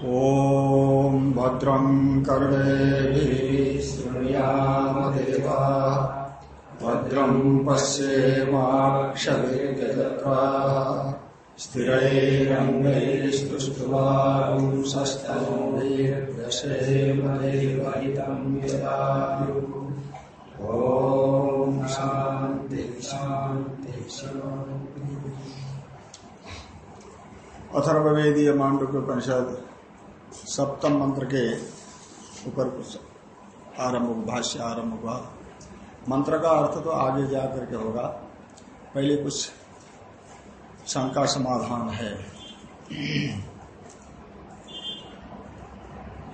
ॐ भद्रं कर्णेभिः शृणुयामदेवा भद्रं पश्येमाक्षभिर्यजत्राः स्थिरैरङ्गैस्तुष्टुवांसस्तनोभिर्दशेमदेवहितं ॐ शान्ति शान्ति शान्ति। अथर्ववेदीय सप्तम मंत्र के ऊपर कुछ आरंभ भाष्य आरंभ हुआ। मंत्र का अर्थ तो आगे जा करके होगा। पहले कुछ शंका समाधान है।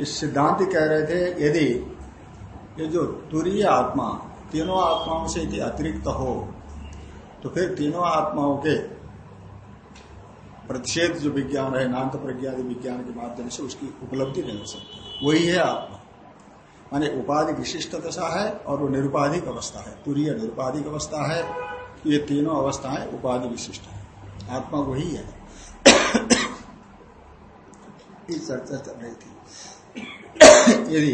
इस सिद्धांत कह रहे थे, यदि ये जो तुरीय आत्मा, तीनों आत्माओं से यदि अतिरिक्त हो तो फिर तीनों आत्माओं के प्रतिषेध जो विज्ञान है नान्त प्रज्ञादि विज्ञान के माध्यम से उसकी उपलब्धि नहीं हो सकती। वही है आत्मा। माने उपाधि विशिष्ट दशा है और वो निरुपाधिक अवस्था है। तुरीय निरुपाधिक अवस्था है। ये तीनों अवस्थाएँ उपाधि विशिष्ट है। आत्मा वही है। चर्चा चल रही थी। यदि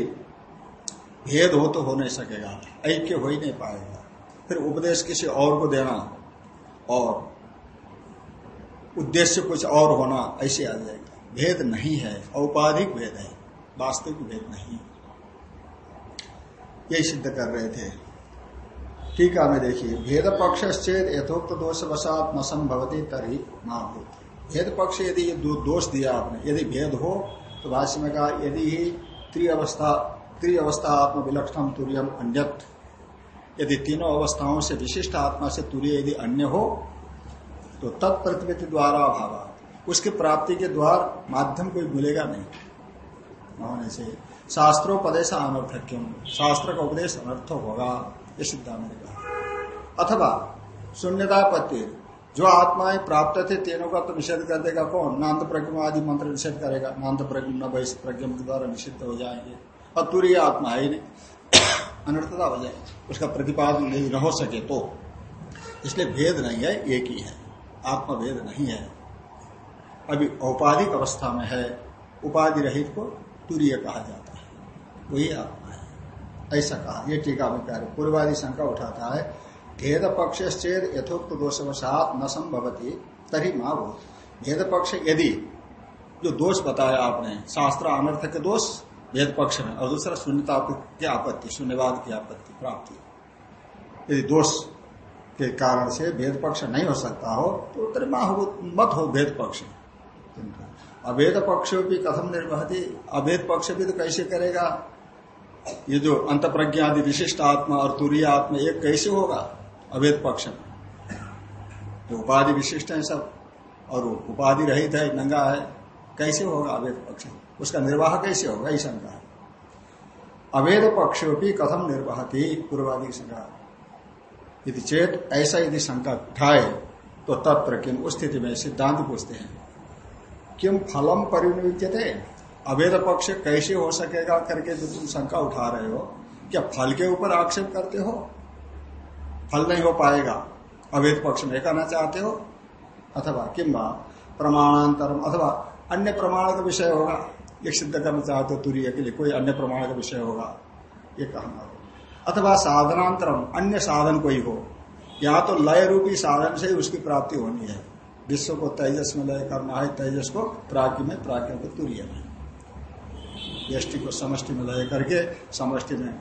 भेद हो तो हो नहीं सकेगा। ऐक्य हो ही नहीं पाएगा। फिर उपदेश किसी और को देना और उद्देश्य कुछ और होना ऐसे आ जाएगा। भेद नहीं है, औपाधिक भेद है, वास्तविक भेद नहीं। यही सिद्ध कर रहे थे। टीका में देखिए, भेद पक्ष यथोक्त दोष वसात न संभवती तरी हो भेद पक्ष यदि ये दोष दिया आपने, यदि भेद हो तो भाष्य में कहा, यदि ही त्रिअवस्था त्रिअवस्था आत्म विलक्षण तुरियम अन्यत। यदि तीनों अवस्थाओं से विशिष्ट आत्मा से तुरीय यदि अन्य हो तो तत्प्रतिपत्ति द्वारा अभाव। उसकी प्राप्ति के द्वार माध्यम कोई मिलेगा नहीं। होने से शास्त्रोपदेश अनर्थक क्यों शास्त्र का उपदेश अनर्थक होगा, ये सिद्धांत ने कहा। अथवा शून्यतापत्ति, जो आत्माएँ प्राप्त थे तीनों का तो निषेध कर देगा कौन? नान्त प्रज्ञ आदि मंत्र निषेध करेगा। नान्त प्रज्ञ न वैश्य प्रज्ञ के द्वारा निषिद्ध हो जाएँगे। और तुरीय आत्मा है ही नहीं। अनर्थता हो जाए उसका प्रतिपादन नहीं, न हो सके तो। इसलिए भेद नहीं है, एक ही है। आत्मभेद नहीं है। अभी औपाधिक अवस्था में है, उपाधि रहित को तुरीय कहा जाता है। वही आत्मा है। ऐसा कहा यह टीका में कह रहे पूर्वादि शंका उठाता है, भेद पक्ष चेद यथोक्त दोषवशात न संभवती, तरी माँ वो। भेद पक्ष यदि जो दोष बताया आपने, शास्त्र अनर्थ के दोष, भेद पक्ष में, और दूसरा शून्यता की आपत्ति, शून्यवाद की आपत्ति, प्राप्ति। यदि दोष के कारण से भेद पक्ष नहीं हो सकता हो तो उत्तर मत हो भेद पक्ष। अभेद पक्ष भी कथम निर्वहती अभेद पक्ष भी तो कैसे करेगा? ये जो अंत प्रज्ञा आदि विशिष्ट आत्मा और तुरीय आत्मा एक कैसे होगा? अभेद पक्ष में। जो उपाधि विशिष्ट है सब, और उपाधि रहित है नंगा है, कैसे होगा अभेद पक्ष? उसका निर्वाह कैसे होगा? ऐसा शंका अभेद पक्ष भी कथम निर्वाहती, पूर्वादि शंका। यदि चेत ऐसा यदि शंका उठाए तो तत्र किम उस स्थिति में सिद्धांत पूछते हैं। किम फलम परिणित अभेद पक्ष कैसे हो सकेगा करके जो तुम शंका उठा रहे हो? क्या फल के ऊपर आक्षेप करते हो? फल नहीं हो पाएगा। अभेद पक्ष में कहना चाहते हो? अथवा किम्बा प्रमाणांतरम, अथवा अन्य प्रमाण का विषय होगा। ये सिद्ध करना चाहते हो तुरीय के लिए कोई अन्य प्रमाण का विषय होगा। ये कहना। अथवा साधनांतरम, अन्य साधन कोई हो, या तो लय रूपी साधन से ही उसकी प्राप्ति होनी है। विश्व को तेजस में लय करना है, तेजस को प्राज्ञ में प्राज्ञ को तुरीय में। यष्टि को समष्टि में लय करके, समष्टि में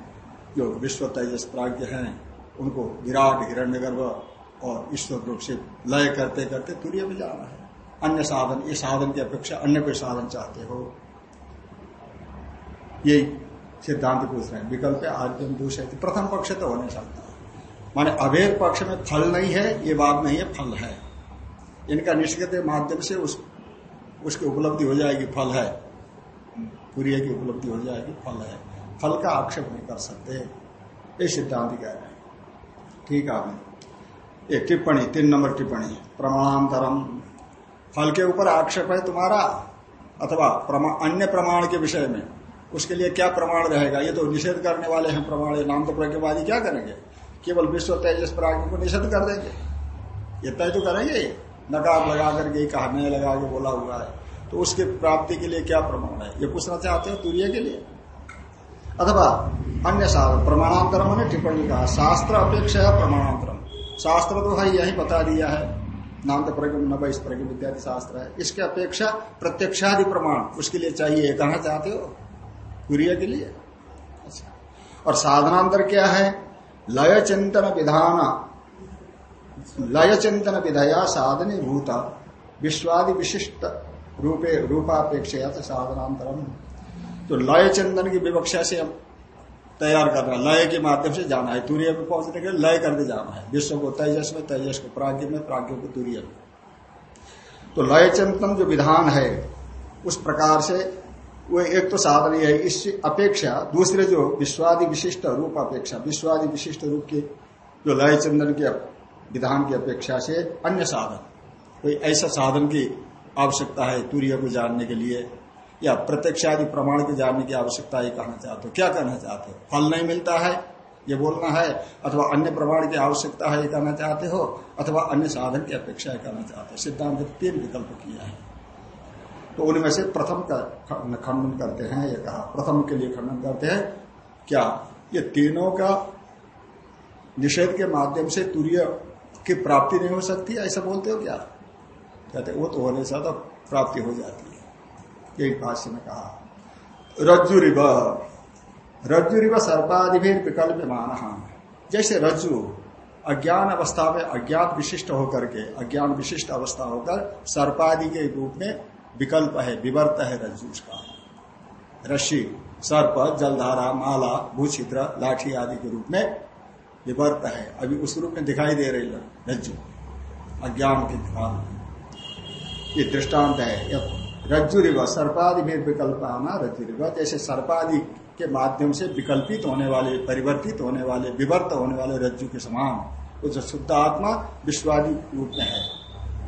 जो विश्व तेजस प्राज्ञ हैं, उनको विराट, हिरण्यगर्भ और ईश्वर रूप से लय करते करते तुरीय में जाना है। अन्य साधन ये साधन की अपेक्षा अन्य कोई साधन चाहते हो। यही सिद्धांत पूछ रहे हैं विकल्प आद्यम है। प्रथम पक्ष तो हो नहीं सकता माने अभेद पक्ष में फल नहीं है ये बात नहीं है फल है। इनका निष्कृत माध्यम से उस उसकी उपलब्धि हो जाएगी फल है। पूरी की उपलब्धि हो जाएगी फल है। फल का आक्षेप नहीं कर सकते। ये सिद्धांत कह रहे हैं। ठीक है एक टिप्पणी तीन नंबर टिप्पणी। प्रमाणांतरम। फल के ऊपर आक्षेप है तुम्हारा अथवा प्रमा, अन्य प्रमाण के विषय में। उसके लिए क्या प्रमाण रहेगा? ये तो निषेध करने वाले हैं प्रमाण नाम तो प्रज्ञवादी क्या करेंगे? केवल विश्व तेजस प्राज्ञ को निषेध कर देंगे। ये तय तो करेंगे। नकार लगा करके कहा नहीं लगा के बोला हुआ है। तो उसके प्राप्ति के लिए क्या प्रमाण है? ये पूछना चाहते हो तुरीय के लिए? अथवा अन्य साधन प्रमाणांतरम ने टिप्पणी कहा, शास्त्र अपेक्षा है प्रमाणांतरम? शास्त्र तो है, यही बता दिया है। नाम तो प्रज्ञ नव इस प्रज्ञ इत्यादि शास्त्र है। इसके अपेक्षा प्रत्यक्षादि प्रमाण उसके लिए चाहिए कहना चाहते हो? तुरीय के लिए। अच्छा। और साधनांतर क्या है? लय चिंतन विधान। लय चिंतन विधया साधने भूत। विश्वादि विशिष्ट रूपे रूपापेक्षा साधनांतरम। तो लय चिंतन की विवक्षा से हम तैयार करना लय के माध्यम से जाना है। तूर्य में पहुँचने के लिए लय करके जाना है। विश्व को तेजस में, तेजस को प्राग्ञ में, प्राग्ञ को तूर्य में। तो लय चिंतन जो विधान है, उस प्रकार से वो एक तो साधन है, इस अपेक्षा, दूसरे जो विश्वादि विशिष्ट रूप अपेक्षा, विश्वादि विशिष्ट रूप के जो लय चिंतन के विधान की अपेक्षा से अन्य साधन। कोई ऐसा साधन की आवश्यकता है तूर्य को जानने के लिए, या प्रत्यक्ष आदि प्रमाण के जानने की आवश्यकता है कहना चाहते हो। क्या कहना चाहते हो? फल नहीं मिलता है, ये बोलना है, अथवा अन्य प्रमाण की आवश्यकता है, ये कहना चाहते हो, अथवा अन्य साधन की अपेक्षा करना चाहते हो। सिद्धांत तीन विकल्प किया है। तो उनमें से प्रथम का खंडन करते हैं, ये कहा। प्रथम के लिए खंडन करते हैं। क्या? ये तीनों का निषेध के माध्यम से तुरीय की प्राप्ति नहीं हो सकती, ऐसा बोलते हो क्या? कहते, वो तो होने से प्राप्ति हो जाती है। यही भाष्य में कहा। रज्जु रिव। रज्जु रिव सर्पादि विकल्प मान जैसे रज्जु अज्ञान अवस्था में अज्ञान विशिष्ट होकर के, अज्ञान विशिष्ट अवस्था होकर सर्पादि के रूप में विकल्प है, विवर्त है रज्जु उसका। रश्मि, सर्प, जलधारा, माला, भूछिद्र, लाठी आदि के रूप में विवर्त है। अभी उस रूप में दिखाई दे रही रज्जु, अज्ञान के काल ये दृष्टांत है। रज्जु रिव, सर्पादि में विकल्प आना रज्जु रिव। जैसे सर्पादि के माध्यम से विकल्पित होने वाले, परिवर्तित होने वाले, विवर्त होने वाले रज्जु के समान, वो जो शुद्ध आत्मा विश्वादि रूप में है।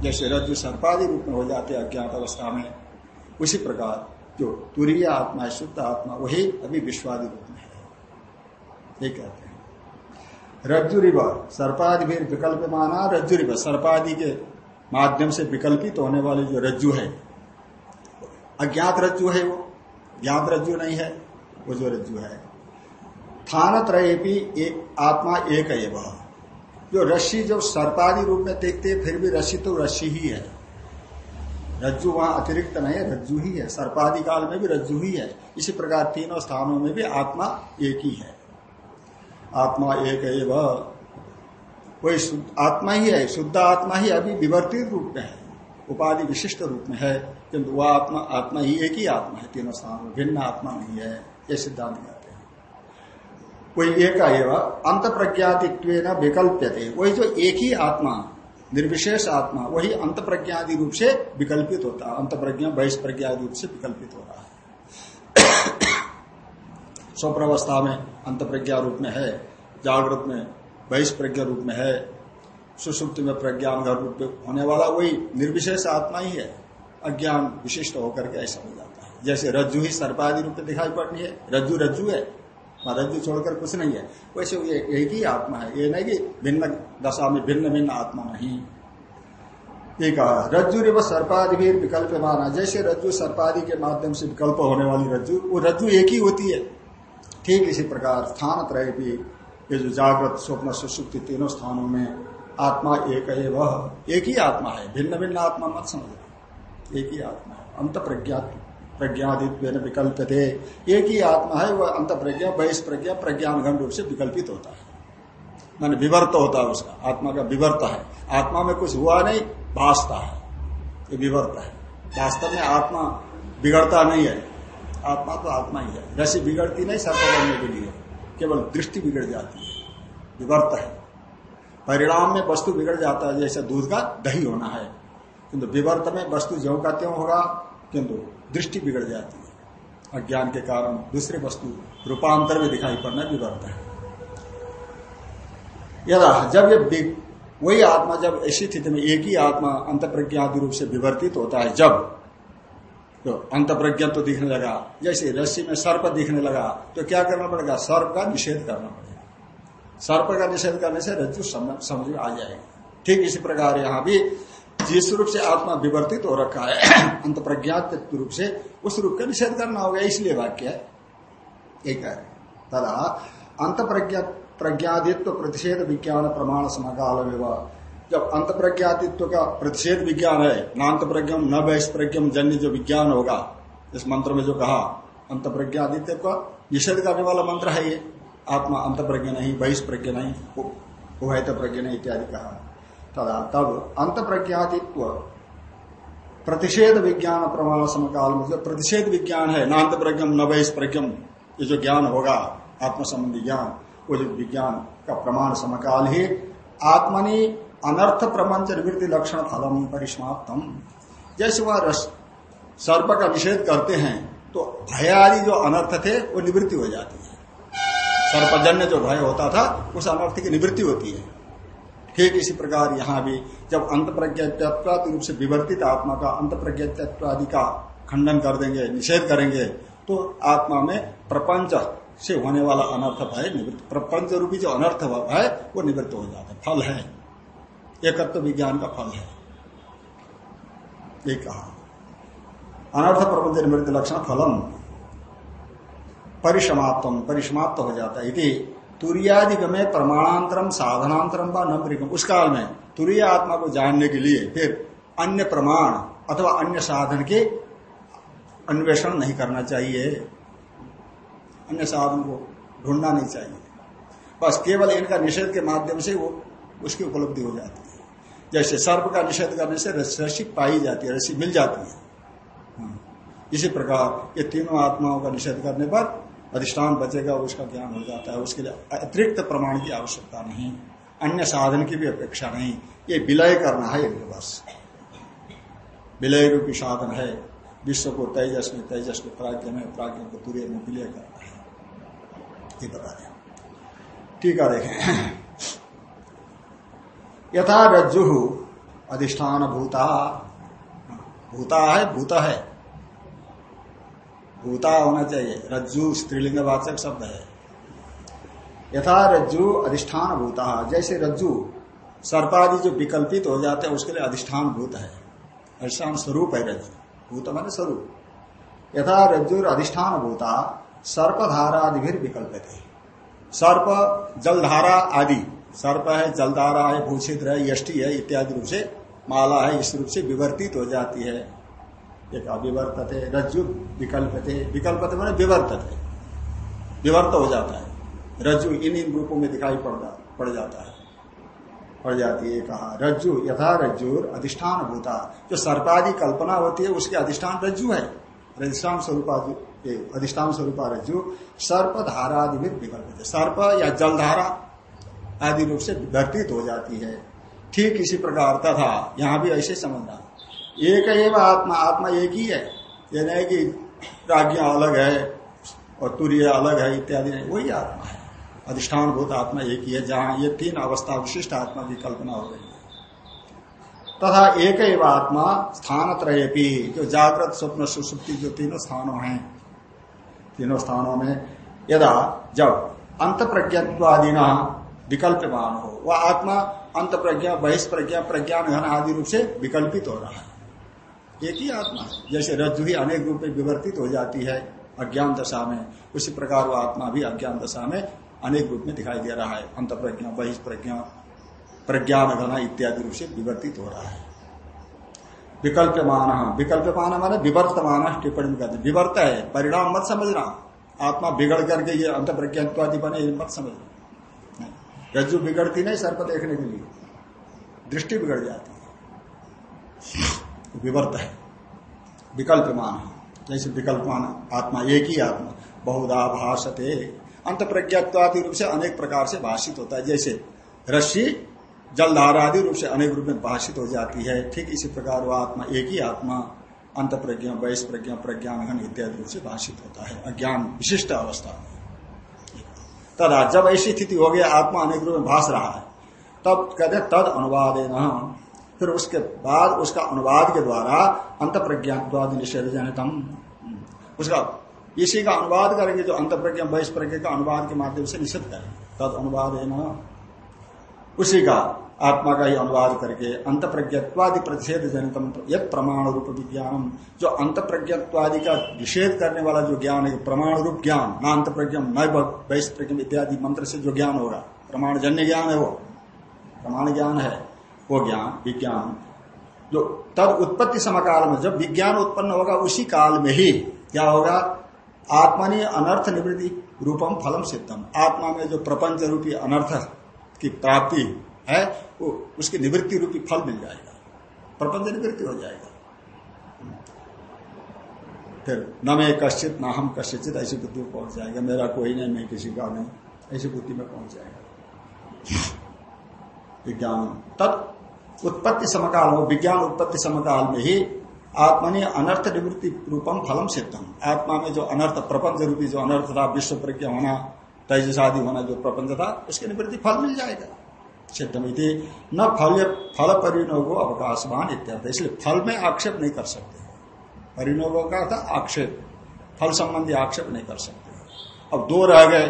जैसे रज्जु सर्पादि रूप में हो जाते अज्ञात अवस्था में, उसी प्रकार जो तुरीय आत्मा है शुद्ध आत्मा, वही अभी विश्वादि रूप में है। ये कहते हैं। रज्जु रिव सर्पादि भी विकल्प माना रज्जु रिव सर्पादि के माध्यम से विकल्पित होने वाले जो रज्जु है, अज्ञात रज्जु है वो, ज्ञात रज्जु नहीं है, वो जो रज्जु है। थान त्रय भी एक आत्मा एक है वह जो रस्सी जो सर्पादी रूप में देखते हैं, फिर भी रस्सी तो रस्सी ही है। रज्जु वहाँ अतिरिक्त नहीं है, रज्जु ही है। सर्पादि काल में भी रज्जु ही है। इसी प्रकार तीनों स्थानों में भी आत्मा एक ही है। आत्मा एक है वह वही आत्मा ही है, शुद्ध आत्मा ही अभी विवर्तित रूप में है। उपाधि विशिष्ट रूप में है, किंतु वह आत्मा आत्मा ही एक ही आत्मा है। तीनों स्थानों में भिन्न आत्मा नहीं है यह सिद्धांत कोई एक अंत प्रज्ञातित्व विकल्प थे वही जो एक ही आत्मा, निर्विशेष आत्मा, वही अंत प्रज्ञादि रूप से विकल्पित होता है। अंत प्रज्ञा बहिष प्रज्ञा रूप से विकल्पित हो रहा है। स्वप्रवस्था में अंत प्रज्ञा रूप में है जागृत में बहिष प्रज्ञा रूप में है सुसुप्त में प्रज्ञान रूप में होने वाला वही निर्विशेष आत्मा ही है। अज्ञान विशिष्ट होकर के ऐसा हो जाता है। जैसे रज्जु ही सर्पादि रूप में दिखाई पड़नी है, रज्जु रज्जु है। रज्जु छोड़कर कुछ नहीं है। वैसे ये एक ही आत्मा है। ये नहीं कि भिन्न दशा में भिन्न भिन्न आत्मा नहीं। ये कहा रज्जु रे सर्पादि भी विकल्प माना जैसे रज्जु सर्पादि के माध्यम से विकल्प होने वाली रज्जु, वो रज्जु एक ही होती है। ठीक इसी प्रकार स्थान त्रय भी, ये जो जागृत, स्वप्न, सुसुप्ति तीनों स्थानों में आत्मा एक है, वह एक ही आत्मा है। भिन्न भिन्न आत्मा मत समझो एक ही आत्मा है। अंत प्रज्ञा प्रज्ञादित्व विकल्प थे एक ही आत्मा है, वह अंत प्रज्ञा बहिष प्रज्ञा प्रज्ञान रूप से विकल्पित होता है। मान विवर्त होता है उसका, आत्मा का विवर्त है। आत्मा में कुछ हुआ नहीं भाषता है। ये विवर्त है। वास्तव में आत्मा बिगड़ता नहीं है। आत्मा तो आत्मा ही है। रसी बिगड़ती नहीं सर्प बनने के लिए। केवल दृष्टि बिगड़ जाती है। विवर्त है। परिणाम में वस्तु बिगड़ जाता है, जैसे दूध का दही होना है। किंतु विवर्त में वस्तु ज्यो का त्यों होगा, किंतु दृष्टि बिगड़ जाती है। अज्ञान के कारण दूसरे वस्तु रूपांतर में दिखाई पड़ना विवर्त है। यदा जब ये वही आत्मा जब ऐसी स्थिति में एक ही आत्मा अंत प्रज्ञा रूप से विवर्तित होता है, जब तो अंत प्रज्ञा तो दिखने लगा, जैसे रस्सी में सर्प दिखने लगा तो क्या करना पड़ेगा? सर्प का निषेध करना पड़ेगा। सर्प का निषेध करने से रज्जु समझ में आ जाएगा। ठीक इसी प्रकार यहाँ भी जिस रूप से आत्मा विवर्तित हो रखा है अंत प्रज्ञात रूप से, उस रूप का निषेध करना होगा, इसलिए वाक्य है। एक है। तदा अंत प्रज्ञा प्रज्ञादित्व प्रतिषेध विज्ञान प्रमाण समकाल विवाह जब अंत प्रज्ञातित्व का प्रतिषेध विज्ञान है नान्त प्रज्ञम न वैश जन्य जो विज्ञान होगा, इस मंत्र में जो कहा अंत प्रज्ञादित्य का निषेध करने वाला मंत्र है ये। आत्मा अंत प्रज्ञ नहीं बहिष प्रज्ञ नहीं उभयत प्रज्ञ नहीं इत्यादि कहा। तदा तब अंत प्रज्ञातित्व प्रतिषेध विज्ञान प्रमाण समकाल में जो प्रतिषेध विज्ञान है नान्त प्रज्ञम न बहिष प्रज्ञम ये जो ज्ञान होगा आत्म संबंधी ज्ञान वो जो विज्ञान का प्रमाण समकाल ही, आत्मनि अनर्थ प्रपंच निवृत्ति लक्षण फलम परिसमाप्तम जैसे वह सर्प का निषेध करते हैं तो भय आदि जो अनर्थ थे, वो निवृत्ति हो जाती है। सर्पजन्य जो भय होता था, उस अनर्थ की निवृत्ति होती है। ठीक इसी प्रकार यहाँ भी जब अंत प्रज्ञात्वाद रूप से विवर्तित आत्मा का अंत प्रज्ञात्वादि का खंडन कर देंगे, निषेध करेंगे तो आत्मा में प्रपंच से होने वाला अनर्थ भय निवृत्त। प्रपंच रूपी जो अनर्थ है, वो निवृत्त हो जाता है। फल है। एकत्व विज्ञान का फल है। ये कहा। अनर्थ प्रपंच निवृत्त लक्षण फलम। परिसमाप्तम परिसमाप्त हो जाता है। तुरियादि में प्रमाणांतरम साधनांतरम व न उस काल में तुरीय आत्मा को जानने के लिए फिर अन्य प्रमाण अथवा अन्य साधन के अन्वेषण नहीं करना चाहिए। अन्य साधन को ढूंढना नहीं चाहिए। बस केवल इनका निषेध के माध्यम से वो उसकी उपलब्धि हो जाती है। जैसे सर्प का निषेध करने से रसी पाई जाती है रसी मिल जाती है। हाँ। इसी प्रकार ये तीनों आत्माओं का निषेध करने पर अधिष्ठान बचेगा उसका ज्ञान हो जाता है। उसके लिए अतिरिक्त प्रमाण की आवश्यकता नहीं, अन्य साधन की भी अपेक्षा नहीं। ये विलय करना है इनके पास। विलय रूपी साधन है। विश्व को तेजस में, तेजस को प्राज्ञ में प्राज्ञ को तुरे में विलय करना है। ये बता दें ठीक है, देखें। यथा रज्जु अधिष्ठान भूता भूता है भूता है। भूता होना चाहिए। रज्जु स्त्रीलिंग वाचक शब्द है। यथा रज्जु अधिष्ठान भूता जैसे रज्जु सर्पादि जो विकल्पित हो जाते हैं, उसके लिए अधिष्ठान भूत है। अधिष्ठान स्वरूप है रज्जु। भूत मान स्वरूप। यथा रज्जु अधिष्ठान भूता सर्पधारा आदि भी विकल्पित है। सर्प, जलधारा आदि। सर्प है, जलधारा है, भूषित है, यष्टि है, इत्यादि रूप से माला है, इस रूप से विवर्तित हो जाती है। एक है रज्जु विकल्प विकल्प थे मैंने विवर्त है विवर्त हो जाता है। रज्जु इन इन रूपों में दिखाई पड़ता, पड़ जाता है। पड़ जाती है कहा, रज्जु यथा रज्जु अधिष्ठान भूता जो सर्पादि कल्पना होती है, उसके अधिष्ठान रज्जु है। अधिष्ठान स्वरूप अधिष्ठान स्वरूप रज्जु सर्प धारा आदि विकल्प सर्प या जलधारा आदि रूप से विवर्तित हो जाती है। ठीक इसी प्रकार तथा, यहाँ भी ऐसे समझना। एक एवं आत्मा आत्मा एक ही है। ये नहीं कि राज्ञा अलग है और तुरीय अलग है, इत्यादि नहीं। वही आत्मा है। अधिष्ठान भूत आत्मा एक ही है, जहाँ ये तीन अवस्था, विशिष्ट आत्मा की कल्पना हो गई तथा एक एवं आत्मा स्थान त्रयपी जो जागृत, स्वप्न, सुसुप्ति, जो तीनों स्थानों हैं। तीनों स्थानों में यदा जब अंत प्रज्ञत्वादि विकल्पमान हो, वह आत्मा अंत प्रज्ञा बहिष्प्रज्ञा, प्रज्ञान, घन आदि रूप से विकल्पित हो रहा है। एक ही आत्मा है। जैसे रज्जु ही अनेक रूप में विवर्तित हो जाती है अज्ञान दशा में, उसी प्रकार वह आत्मा भी अज्ञान दशा में अनेक रूप में दिखाई दे रहा है। अंत प्रज्ञा बहिष प्रज्ञा प्रज्ञान घना इत्यादि रूप से विवर्तित हो रहा है। विकल्पमान विकल्पमान माने विवर्तमान टिप्पणी में कहते विवर्त है, परिणाम मत समझना। आत्मा बिगड़ करके ये अंत प्रज्ञात्वादि बने, ये मत समझना। रज्जु बिगड़ती नहीं सर्प देखने के लिए। दृष्टि बिगड़ जाती है। विवर्त है। विकल्पमान जैसे विकल्पमान आत्मा एक ही आत्मा, बहुधा भाषते। अंत प्रज्ञात्वादि रूप से अनेक प्रकार से भाषित होता है। जैसे रस्सी जलधारा आदि रूप से अनेक रूप में भाषित हो जाती है। ठीक इसी प्रकार वह आत्मा एक ही आत्मा अंत प्रज्ञा वैश्व प्रज्ञा प्रज्ञान इत्यादि रूप से भाषित होता है। अज्ञान विशिष्ट अवस्था। में तदा जब ऐसी स्थिति हो गया आत्मा अनेक रूप में भाष रहा है, तब कहते तद अनुवाद फिर उसके बाद उसका अनुवाद के द्वारा अंत प्रज्ञात्वाद निषेध जनतम उसका इसी का अनुवाद करेंगे जो अंत प्रज्ञा बहिष प्रज्ञा का अनुवाद के माध्यम से निषेध करें। तद अनुवाद है ना उसी का आत्मा का ही अनुवाद करके अंत प्रज्ञत्वादि प्रतिषेध जनितम यद प्रमाण रूप विज्ञान जो अंत प्रज्ञत्वादि का निषेध करने वाला जो ज्ञान है प्रमाण रूप ज्ञान, न अंत प्रज्ञम न प्रज्ञम इत्यादि मंत्र से जो ज्ञान होगा प्रमाण जन्य ज्ञान है वो। प्रमाण ज्ञान है। वो ज्ञान, विज्ञान, जो तब उत्पत्ति समकाल में जब विज्ञान उत्पन्न होगा, उसी काल में ही क्या होगा? आत्मा ने अनर्थ निवृत्ति रूपम फलम सिद्धम। आत्मा में जो प्रपंच रूपी अनर्थ की प्राप्ति है, वो उसकी निवृत्ति रूपी फल मिल जाएगा। प्रपंच निवृत्ति हो जाएगा। फिर न मैं कश्चित, न हम कश्चित, ऐसी बुद्धि में पहुँच जाएगा। मेरा कोई नहीं, मैं किसी का नहीं। ऐसी बुद्धि में पहुँच जाएगा। विज्ञान। तत् उत्पत्ति समकाल में विज्ञान उत्पत्ति समकाल में ही आत्मा ने अनर्थ निवृत्ति रूपम फलम सिद्धम आत्मा में जो अनर्थ प्रपंच रूपी जो अनर्थ था, विश्व प्रज्ञा होना तेजस आदि होना जो प्रपंच था, उसकी निवृत्ति फल मिल जाएगा। सिद्धमिति न फल फल परिणोगो अवकाशवान इत्यर्थ। इसलिए फल में आक्षेप नहीं कर सकते। परिणोगो का था आक्षेप। फल संबंधी आक्षेप नहीं कर सकते। अब दो रह गए,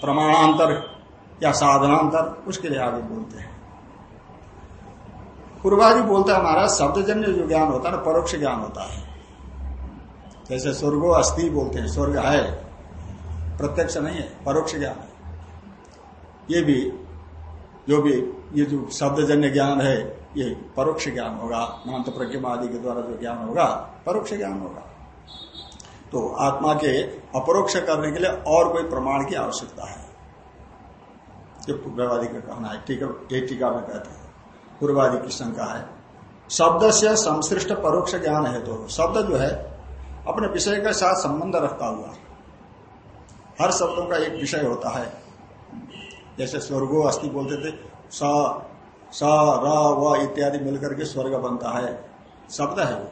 प्रमाणांतर या साधनांतर, उसके लिए आगे बोलते हैं। पूर्वादि बोलता है महाराज, शब्दजन्य जो ज्ञान होता है ना, परोक्ष ज्ञान होता है। जैसे स्वर्गो अस्थि बोलते हैं, स्वर्ग है। प्रत्यक्ष नहीं है, परोक्ष ज्ञान है। ये भी, जो भी, ये जो शब्दजन्य ज्ञान है, ये परोक्ष ज्ञान होगा। नान्त प्रज्ञा आदि के द्वारा जो ज्ञान होगा, परोक्ष ज्ञान होगा। तो आत्मा के अपरोक्ष करने के लिए और कोई प्रमाण की आवश्यकता है। जो पूर्वादि का कहना है, टीका टीका में कहते हैं। पूर्वादि की शंका है। शब्द से संश्रिष्ट परोक्ष ज्ञान है तो शब्द जो है, अपने विषय के साथ संबंध रखता हुआ, हर शब्दों का एक विषय होता है। जैसे स्वर्गो अस्थि बोलते थे, स स, र, व इत्यादि मिलकर के स्वर्ग बनता है, शब्द है वो।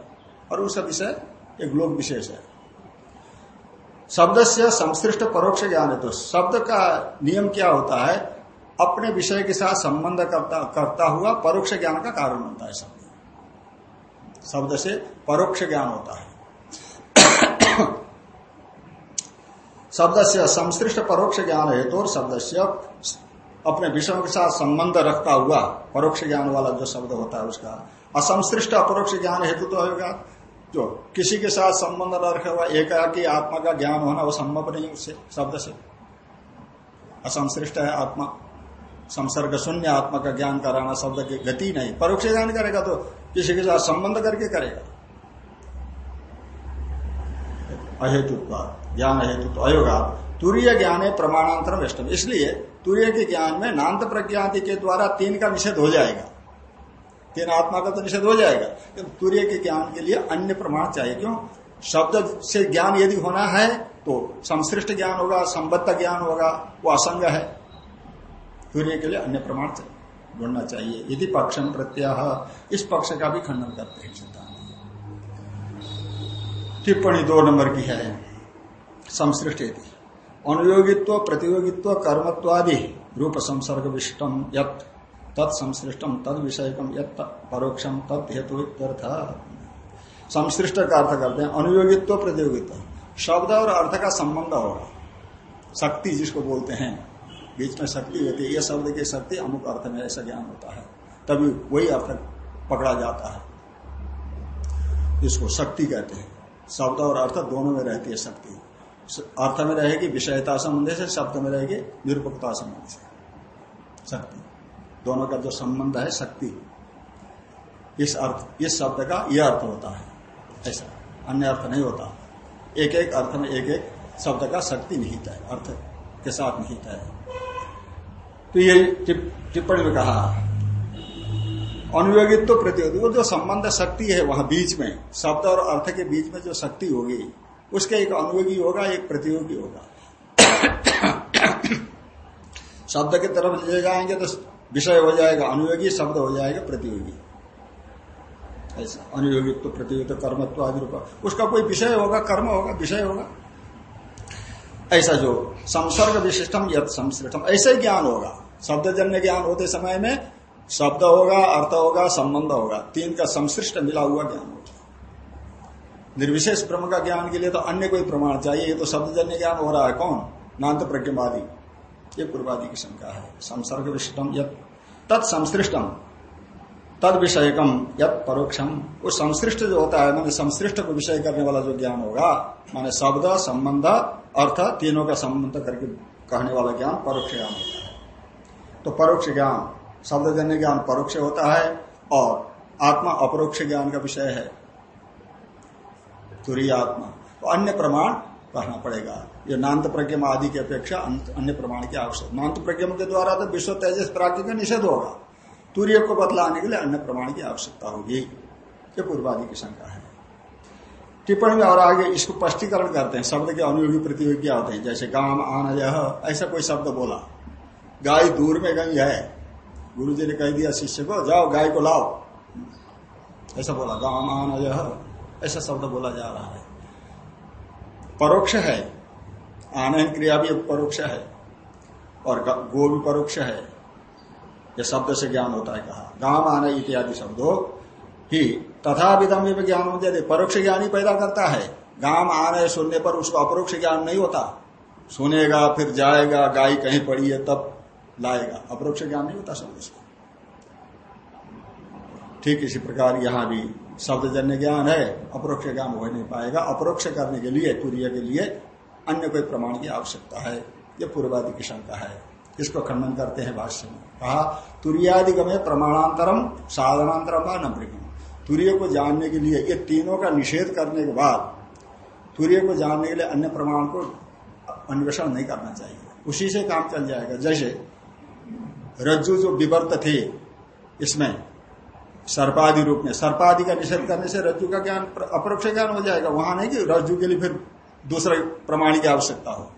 और उसका विषय एक लोक विशेष है। शब्द से संश्रिष्ट परोक्ष ज्ञान है तो शब्द का नियम क्या होता है अपने विषय के साथ संबंध करता करता हुआ परोक्ष ज्ञान का कारण बनता है शब्द शब्द से परोक्ष ज्ञान होता है। शब्द से संश्रिष्ट परोक्ष ज्ञान है तो शब्द से अपने विषयों के साथ संबंध रखता हुआ परोक्ष ज्ञान वाला जो शब्द होता है उसका। असंश्रिष्ट अपरोक्ष ज्ञान हेतु तो होगा। जो किसी के साथ संबंध न रखे हुआ, एकाकी आत्मा का ज्ञान होना वो संभव नहीं उससे शब्द से। असंश्रिष्ट है आत्मा। संसर्ग शून्य आत्मा का ज्ञान कराना शब्द की गति नहीं। परोक्ष ज्ञान करेगा तो किसी के साथ संबंध करके करेगा। अहेतुत्व, ज्ञान अहेतुत्व अयोगा तुरीय ज्ञान है प्रमाणांतर वैष्णव इसलिए तुरीय के ज्ञान में नान्त प्रज्ञाति के द्वारा तीन का निषेध हो जाएगा। तीन आत्मा का तो निषेध हो जाएगा। किंतु तुरीय के ज्ञान के लिए अन्य प्रमाण चाहिए। क्यों? शब्द से ज्ञान यदि होना है तो संश्रिष्ट ज्ञान होगा, संबद्ध ज्ञान होगा, वो असंग है। सूर्य के लिए अन्य प्रमाण ढूंढना चाहिए। यदि पक्षम प्रत्याह इस पक्ष का भी खंडन करते हैं सिद्धांत। टिप्पणी दो नंबर की है। संश्रिष्ट अनुयोगित्व, प्रतियोगित्व, कर्मत्वादि, रूप संसर्ग विशिष्टम यत तत्संश्लिष्टम तद विषयकम यत परोक्षम तद हेतु संश्लिष्ट का अर्थ करते हैं, अनुयोगित्व, प्रतियोगित्व। शब्द और अर्थ का संबंध होगा शक्ति जिसको बोलते हैं बीच में शक्ति होती है, ये शब्द की शक्ति अमुक अर्थ में ऐसा ज्ञान होता है। तभी वही अर्थ पकड़ा जाता है। इसको शक्ति कहते हैं। शब्द और अर्थ दोनों में रहती है शक्ति। अर्थ में रहेगी विषयता संबंध से, शब्द में रहेगी निरूपकता संबंध से। शक्ति। दोनों का जो संबंध है शक्ति। इस अर्थ, इस शब्द का यह अर्थ होता है। ऐसा। अन्य अर्थ नहीं होता। एक एक अर्थ में एक एक शब्द का शक्ति निहित है। अर्थ के साथ निहित है। तो ये टिप्पणी में कहा, अनुयोगित्व तो प्रतियोगी वो जो संबंध शक्ति है वहाँ बीच में, शब्द और अर्थ के बीच में जो शक्ति होगी, उसके एक अनुयोगी होगा, एक प्रतियोगी होगा। शब्द की तरफ़ ले जाएँगे तो विषय हो जाएगा, अनुयोगी शब्द हो जाएगा, प्रतियोगी। ऐसा, अनुयोगित्व तो प्रतियोगित्व कर्मत्व आदि रूप। उसका कोई विषय होगा, कर्म होगा, विषय होगा। ऐसा जो संसर्ग विशिष्टम यद संश्रिष्टम ऐसे ज्ञान होगा। शब्द जन्य ज्ञान होते समय में शब्द होगा, अर्थ होगा, संबंध होगा। तीन का संश्रिष्ट मिला हुआ ज्ञान होगा निर्विशेष ब्रह्म का ज्ञान के लिए तो अन्य कोई प्रमाण चाहिए, ये तो शब्द जन्य ज्ञान हो रहा है। कौन? नान्त प्रज्ञवादी ये पूर्वादि की शंका है। संसर्ग विशिष्टम यद तत्संश्लिष्टम तद विषयकम यद परोक्षम। वो संश्रिष्ट जो होता है, मैंने संश्लिष्ट को विषय करने वाला जो ज्ञान होगा, माने शब्द, संबंध, अर्थ, तीनों का संबंध करके कहने वाला ज्ञान परोक्ष ज्ञान होता है। तो परोक्ष ज्ञान शब्द जन्य ज्ञान परोक्ष होता है और आत्मा अपरोक्ष ज्ञान का विषय है। तुरी आत्मा। तो अन्य प्रमाण कहना पड़ेगा। ये नान्त प्रज्ञम आदि की अपेक्षा अन्य प्रमाण की आवश्यकता नान्त प्रज्ञम के द्वारा तो विश्व तेजस प्राज्ञ का निषेध होगा। तूर्य को बदलाने के लिए अन्य प्रमाण की आवश्यकता होगी। ये पूर्वादि की शंका है। टिप्पणी में और आगे इसको स्पष्टीकरण करते हैं। शब्द के अनुयोगी प्रतियोगी होते हैं। जैसे गाँव आन यह ऐसा कोई शब्द बोला। गाय दूर में गई है। गुरु जी ने कह दिया, शिष्य को, जाओ गाय को लाओ। ऐसा बोला आन यह। ऐसा शब्द बोला जा रहा है। परोक्ष है। आनयन क्रिया भी परोक्ष है। और गो भी परोक्ष है। यह शब्द से ज्ञान होता है कहा। गाँव आना इत्यादि शब्दों ही तथा विधम में ज्ञान होते परोक्ष ज्ञान ही पैदा करता है। गाँव आने सुनने पर उसको अपरोक्ष ज्ञान नहीं होता। सुनेगा, फिर जाएगा, गाय कहीं पड़ी है, तब लाएगा। अपरोक्ष ज्ञान नहीं होता शब्द से ठीक इसी प्रकार यहाँ भी शब्द जन्य ज्ञान है अपरोक्ष ज्ञान हो नहीं पाएगा। अपरोक्ष करने के लिए तुरीय के लिए अन्य कोई प्रमाण की आवश्यकता है। यह पूर्वादि की शंका है। इसको खंडन करते हैं भाष्य में। कहा, तुरियादि में प्रमाणांतरम, साधनांतरम व नम्रिकम। तुरीय को जानने के लिए ये तीनों का निषेध करने के बाद तुरीय को जानने के लिए अन्य प्रमाण को अन्वेषण नहीं करना चाहिए। उसी से काम चल जाएगा। जैसे रज्जु जो विवर्त थे, इसमें सर्पादि रूप में, सर्पादि का निषेध करने से रज्जु का ज्ञान अपरोक्ष ज्ञान हो जाएगा। वहाँ नहीं कि रज्जु के लिए फिर दूसरे प्रमाण की आवश्यकता हो।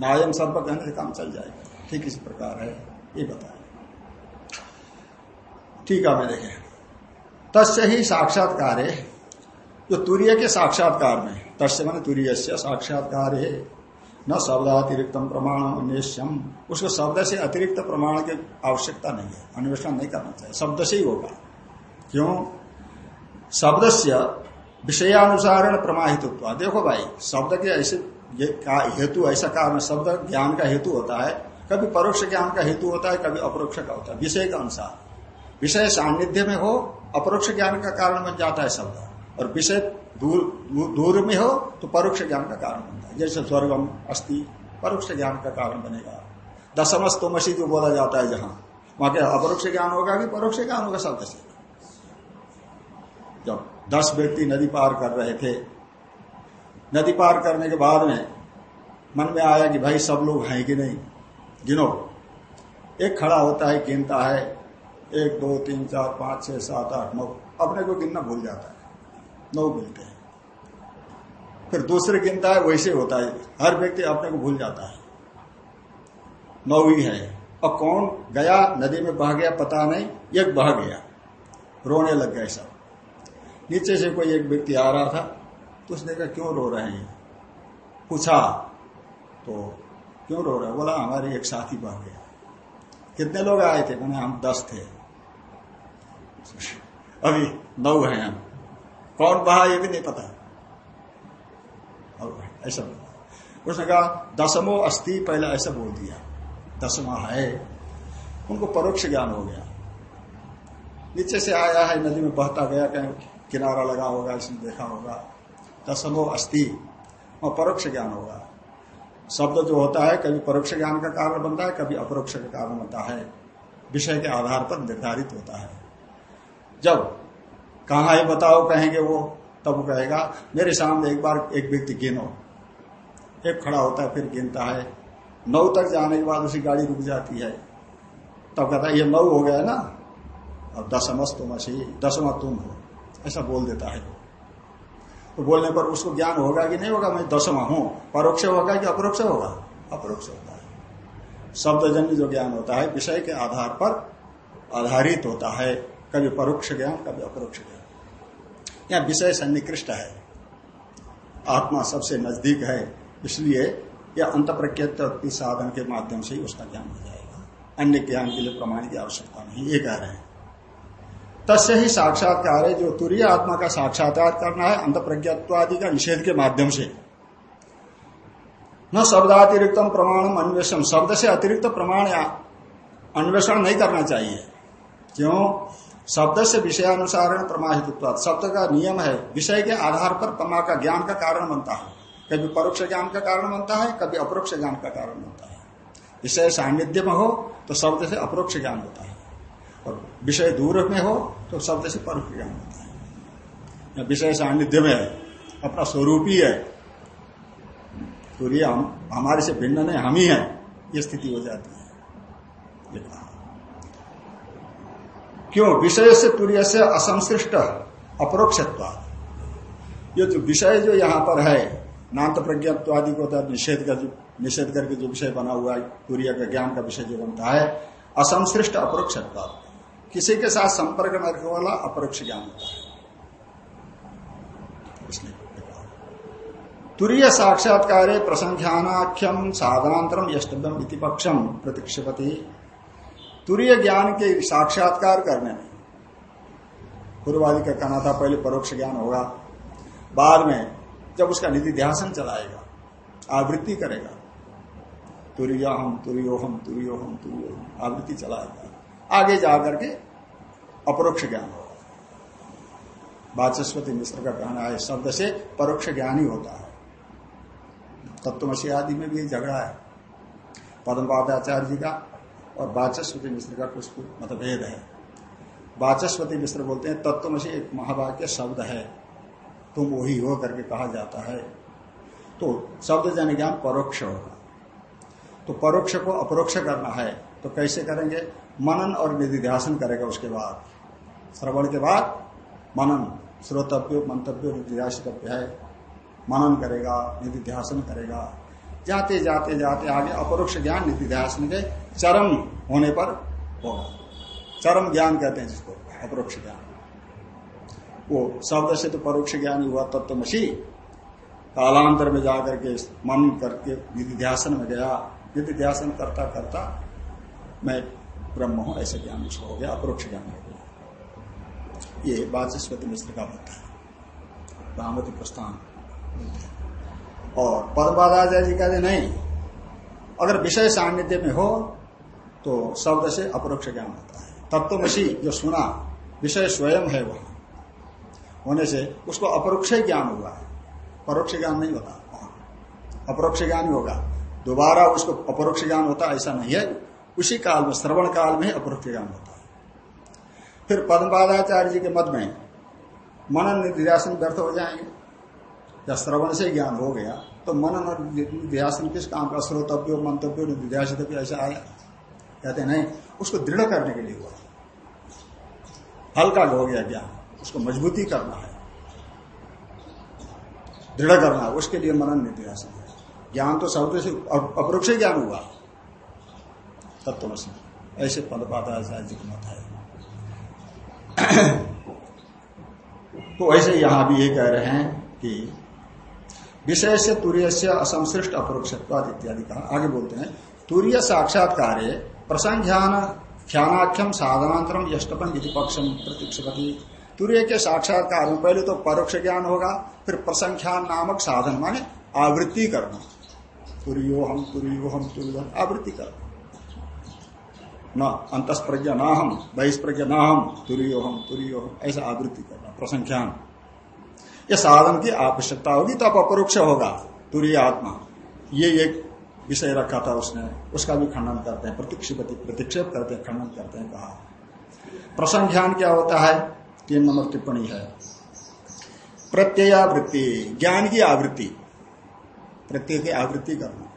नायम सर्प कहने से काम चल जाएगा। ठीक इसी प्रकार है। ये बताए। ठीक है मैं देखे। तस्य ही साक्षात्कार, जो तुरीय के साक्षात्कार में, तस्य मैंने तुरीय साक्षात्कार। है न शब्दातिरिक्त प्रमाण अन्वेष्यम उसको शब्द से अतिरिक्त प्रमाण की आवश्यकता नहीं है। अन्वेषण नहीं करना चाहिए। शब्द से ही होगा। क्यों? शब्द से विषयानुसारण प्रमाहित देखो भाई, शब्द के ऐसे हेतु, ऐसा कारण शब्द ज्ञान का हेतु होता है। कभी परोक्ष ज्ञान का हेतु होता है, कभी अपरोक्ष का होता है। विषय के अनुसार। विषय सान्निध्य में हो, अपरोक्ष ज्ञान का कारण बन जाता है शब्द। और विषय दूर दूर में हो तो परोक्ष ज्ञान का कारण बनता है। जैसे स्वर्गम अस्थि परोक्ष ज्ञान का कारण बनेगा। दशमस तोमसी जो बोला जाता है जहाँ। वहाँ क्या अपरोक्ष ज्ञान होगा कि परोक्ष ज्ञान होगा शब्द से जब दस व्यक्ति नदी पार कर रहे थे, नदी पार करने के बाद में मन में आया कि भाई सब लोग हैं कि नहीं? गिनो। एक खड़ा होता है, गिनता है। एक, दो, तीन, चार, पाँच, छह, सात, आठ, नौ। अपने को गिनना भूल जाता है। नौ मिलते हैं। फिर दूसरे गिनता है, वैसे होता है। हर व्यक्ति अपने को भूल जाता है। नौ ही है। और कौन गया, नदी में बह गया, पता नहीं, एक बह गया। रोने लग गया सब। नीचे से कोई एक व्यक्ति आ रहा था तो उसने कहा, क्यों रो रहे हैं? पूछा तो क्यों रो रहे? बोला, हमारे एक साथी बह गया। कितने लोग आए थे? मैंने, हम दस थे। अभी नौ हैं हम। कौन बहा ये भी नहीं पता ऐसा बोला। उसने कहा, दसमो अस्थि पहले ऐसा बोल दिया। दसवा है। उनको परोक्ष ज्ञान हो गया। नीचे से आया है, नदी में बहता गया, कहीं किनारा लगा होगा, इसने देखा होगा। दसमो अस्थि और परोक्ष ज्ञान होगा। शब्द जो होता है, कभी परोक्ष ज्ञान का कारण बनता है, कभी अपरोक्ष का कारण बनता है। विषय के आधार पर निर्धारित होता है। जब कहा है बताओ, कहेंगे वो, तब कहेगा, मेरे सामने एक बार एक व्यक्ति गिनो। एक खड़ा होता है, फिर गिनता है। नौ तक जाने के बाद उसी गाड़ी रुक जाती है। तब कहता है, ये नौ हो गया ना? और दसमस तुम असी दसवा तुम हो। ऐसा बोल देता है। तो बोलने पर उसको ज्ञान होगा कि नहीं होगा, मैं दसवा हूँ। परोक्ष होगा कि अपरोक्ष होगा? अपरोक्ष होता है। शब्दजन्य जो ज्ञान होता है, विषय के आधार पर आधारित होता है। कभी परोक्ष ज्ञान, कभी अपरोक्ष ज्ञान। यह विषय सन्निकृष्ट है। आत्मा सबसे नज़दीक है, इसलिए यह अंत प्रज्ञप्ति साधन के माध्यम से ही उसका ज्ञान हो जाएगा। अन्य ज्ञान के लिए प्रमाण की आवश्यकता नहीं, ये कह रहे हैं। तस्य ही साक्षात्कार है जो तुरीय आत्मा का साक्षात्कार करना है अंत प्रज्ञत्वादि का निषेध के माध्यम से। न शब्दातिरिक्तम प्रमाणम अन्वेषण, शब्द से अतिरिक्त प्रमाण अन्वेषण नहीं करना चाहिए। क्यों? शब्द से विषयानुसार प्रमाहित शब्द का नियम है, विषय के आधार पर प्रमा का ज्ञान का कारण बनता है। कभी परोक्ष ज्ञान का कारण बनता है, कभी अपरोक्ष ज्ञान का कारण बनता है। विषय सान्निध्य में हो तो शब्द से अपरोक्ष ज्ञान होता है। और विषय दूर में हो तो शब्द से परोक्ष ज्ञान होता है। विषय सान्निध्य में है, अपना स्वरूप ही है सूर्य हम, हमारे से भिन्न नहीं, हम ही है, ये स्थिति हो जाती है। क्यों? विषय से तुर्य से असंश्लिष्ट अपरोक्ष ये जो विषय जो यहाँ पर है नान्त प्रज्ञत्वादि को तो निषेध कर, निषेध करके जो विषय बना हुआ है तुर्य का ज्ञान का विषय जो बनता है असंश्लिष्ट अपरोक्ष किसी के साथ संपर्क न रखने वाला अपरोक्ष ज्ञान होता है। तुरीय साक्षात्कार प्रसंख्यानाख्यम साधनांतरम यष्टव्यम इति पक्षम प्रतीक्षपति। तुरीय ज्ञान के साक्षात्कार करने। में पूर्वादि का कहना था, पहले परोक्ष ज्ञान होगा, बाद में जब उसका निधि ध्यासन चलाएगा, आवृत्ति करेगा, तुरिया हम, तुरियो हम तुरियो हम तुरियो हम, आवृत्ति चलाएगा। आगे जाकर के अपरोक्ष ज्ञान होगा। वाचस्पति मिश्र का कहना है, शब्द से परोक्ष ज्ञान ही होता है। तत्वमसी आदि में भी झगड़ा है। पद्मपादाचार्य जी का और वाचस्पति मिश्र का कुछ मतभेद है। वाचस्पति मिश्र बोलते हैं, तत्वमसी एक महावाक्य शब्द है। तुम वही हो करके कहा जाता है। तो शब्द जन ज्ञान परोक्ष होगा तो परोक्ष को अपरोक्ष करना है तो कैसे करेंगे? मनन और निधिध्यासन करेगा उसके बाद। श्रवण के बाद मनन, श्रोतव्य, मंतव्य, निधिध्यासितव्य है। मनन करेगा, निधिध्यासन करेगा। जाते जाते जाते आगे अपरोक्ष ज्ञान निधिध्यासन के चरम होने पर होगा। चरम ज्ञान कहते हैं जिसको, अपरोक्ष ज्ञान। वो शब्द से तो परोक्ष ज्ञान हुआ, तत्वमसी। कालांतर में जाकर के मन करके निधिध्यासन में गया। निधिध्यासन करता करता मैं ब्रह्म हूँ, ऐसे ज्ञान उसको हो गया, अपरोक्ष ज्ञान हो गया। ये वाचस्पति मिश्र का मत है। प्रस्थान। और पदपादाचार्य जी कहते, नहीं, अगर विषय सान्निध्य में हो तो शब्द से अपरोक्ष ज्ञान होता है। तत्वमसी जो सुना, विषय स्वयं है वहाँ। होने से उसको अपरोक्ष ज्ञान हुआ है। परोक्ष ज्ञान नहीं होता अपरोक्ष ज्ञान ही होगा। दोबारा उसको अपरोक्ष ज्ञान होता, ऐसा नहीं है। उसी काल में, श्रवण काल में अपरोक्ष ज्ञान होता है। फिर पद्मपादाचार्य जी के मत में मनन निध्यासन व्यर्थ हो जाएँगे। या श्रवण से ज्ञान हो गया तो मनन और निध्यासन किस काम का श्रोतव्य मंतव्य निध्यासित ऐसा आया कहते नहीं, उसको दृढ़ करने के लिए हुआ। हल्का हो गया ज्ञान, उसको मजबूती करना है। दृढ़ करना है, उसके लिए मनन निध्यासन है। ज्ञान तो शब्द से अपरोक्ष ज्ञान हुआ। तत्वसी ऐसे पदपादाचार्य जी का मत है। तो ऐसे यहाँ भी ये कह रहे हैं कि विषय से तुरीय से असंश्लिष्ट अपरोक्षत्वाद इत्यादि कहा। आगे बोलते हैं। तुरीय साक्षात्कार प्रसंख्यान ख्यानाख्यम साधनांतरम यष्टपन विधि पक्षम प्रतीक्षपति। तुरय के साक्षात्कार में पहले तो परोक्ष ज्ञान होगा, फिर प्रसंख्यान नामक साधन, माने आवृत्ति करना। तुरियो हम तुरियो हम तुरियो आवृत्ति करना न अंतस प्रज्ञा न हम बहिष्प्रज्ञा न हम तुरियो हम तुरियो हम ऐसा आवृत्ति करना, प्रसंख्यान। ये साधन की आवश्यकता होगी तो अपरोक्ष होगा तुरीय आत्मा। ये एक विषय रखा था उसने, उसका भी खंडन करते हैं, प्रतीक्षिपति प्रतिक्षेप करते हैं खंडन करते हैं कहा। प्रसंख्यान क्या होता है? तीन नंबर टिप्पणी है। प्रत्ययावृत्ति, ज्ञान की आवृत्ति। प्रत्यय की आवृत्ति करना।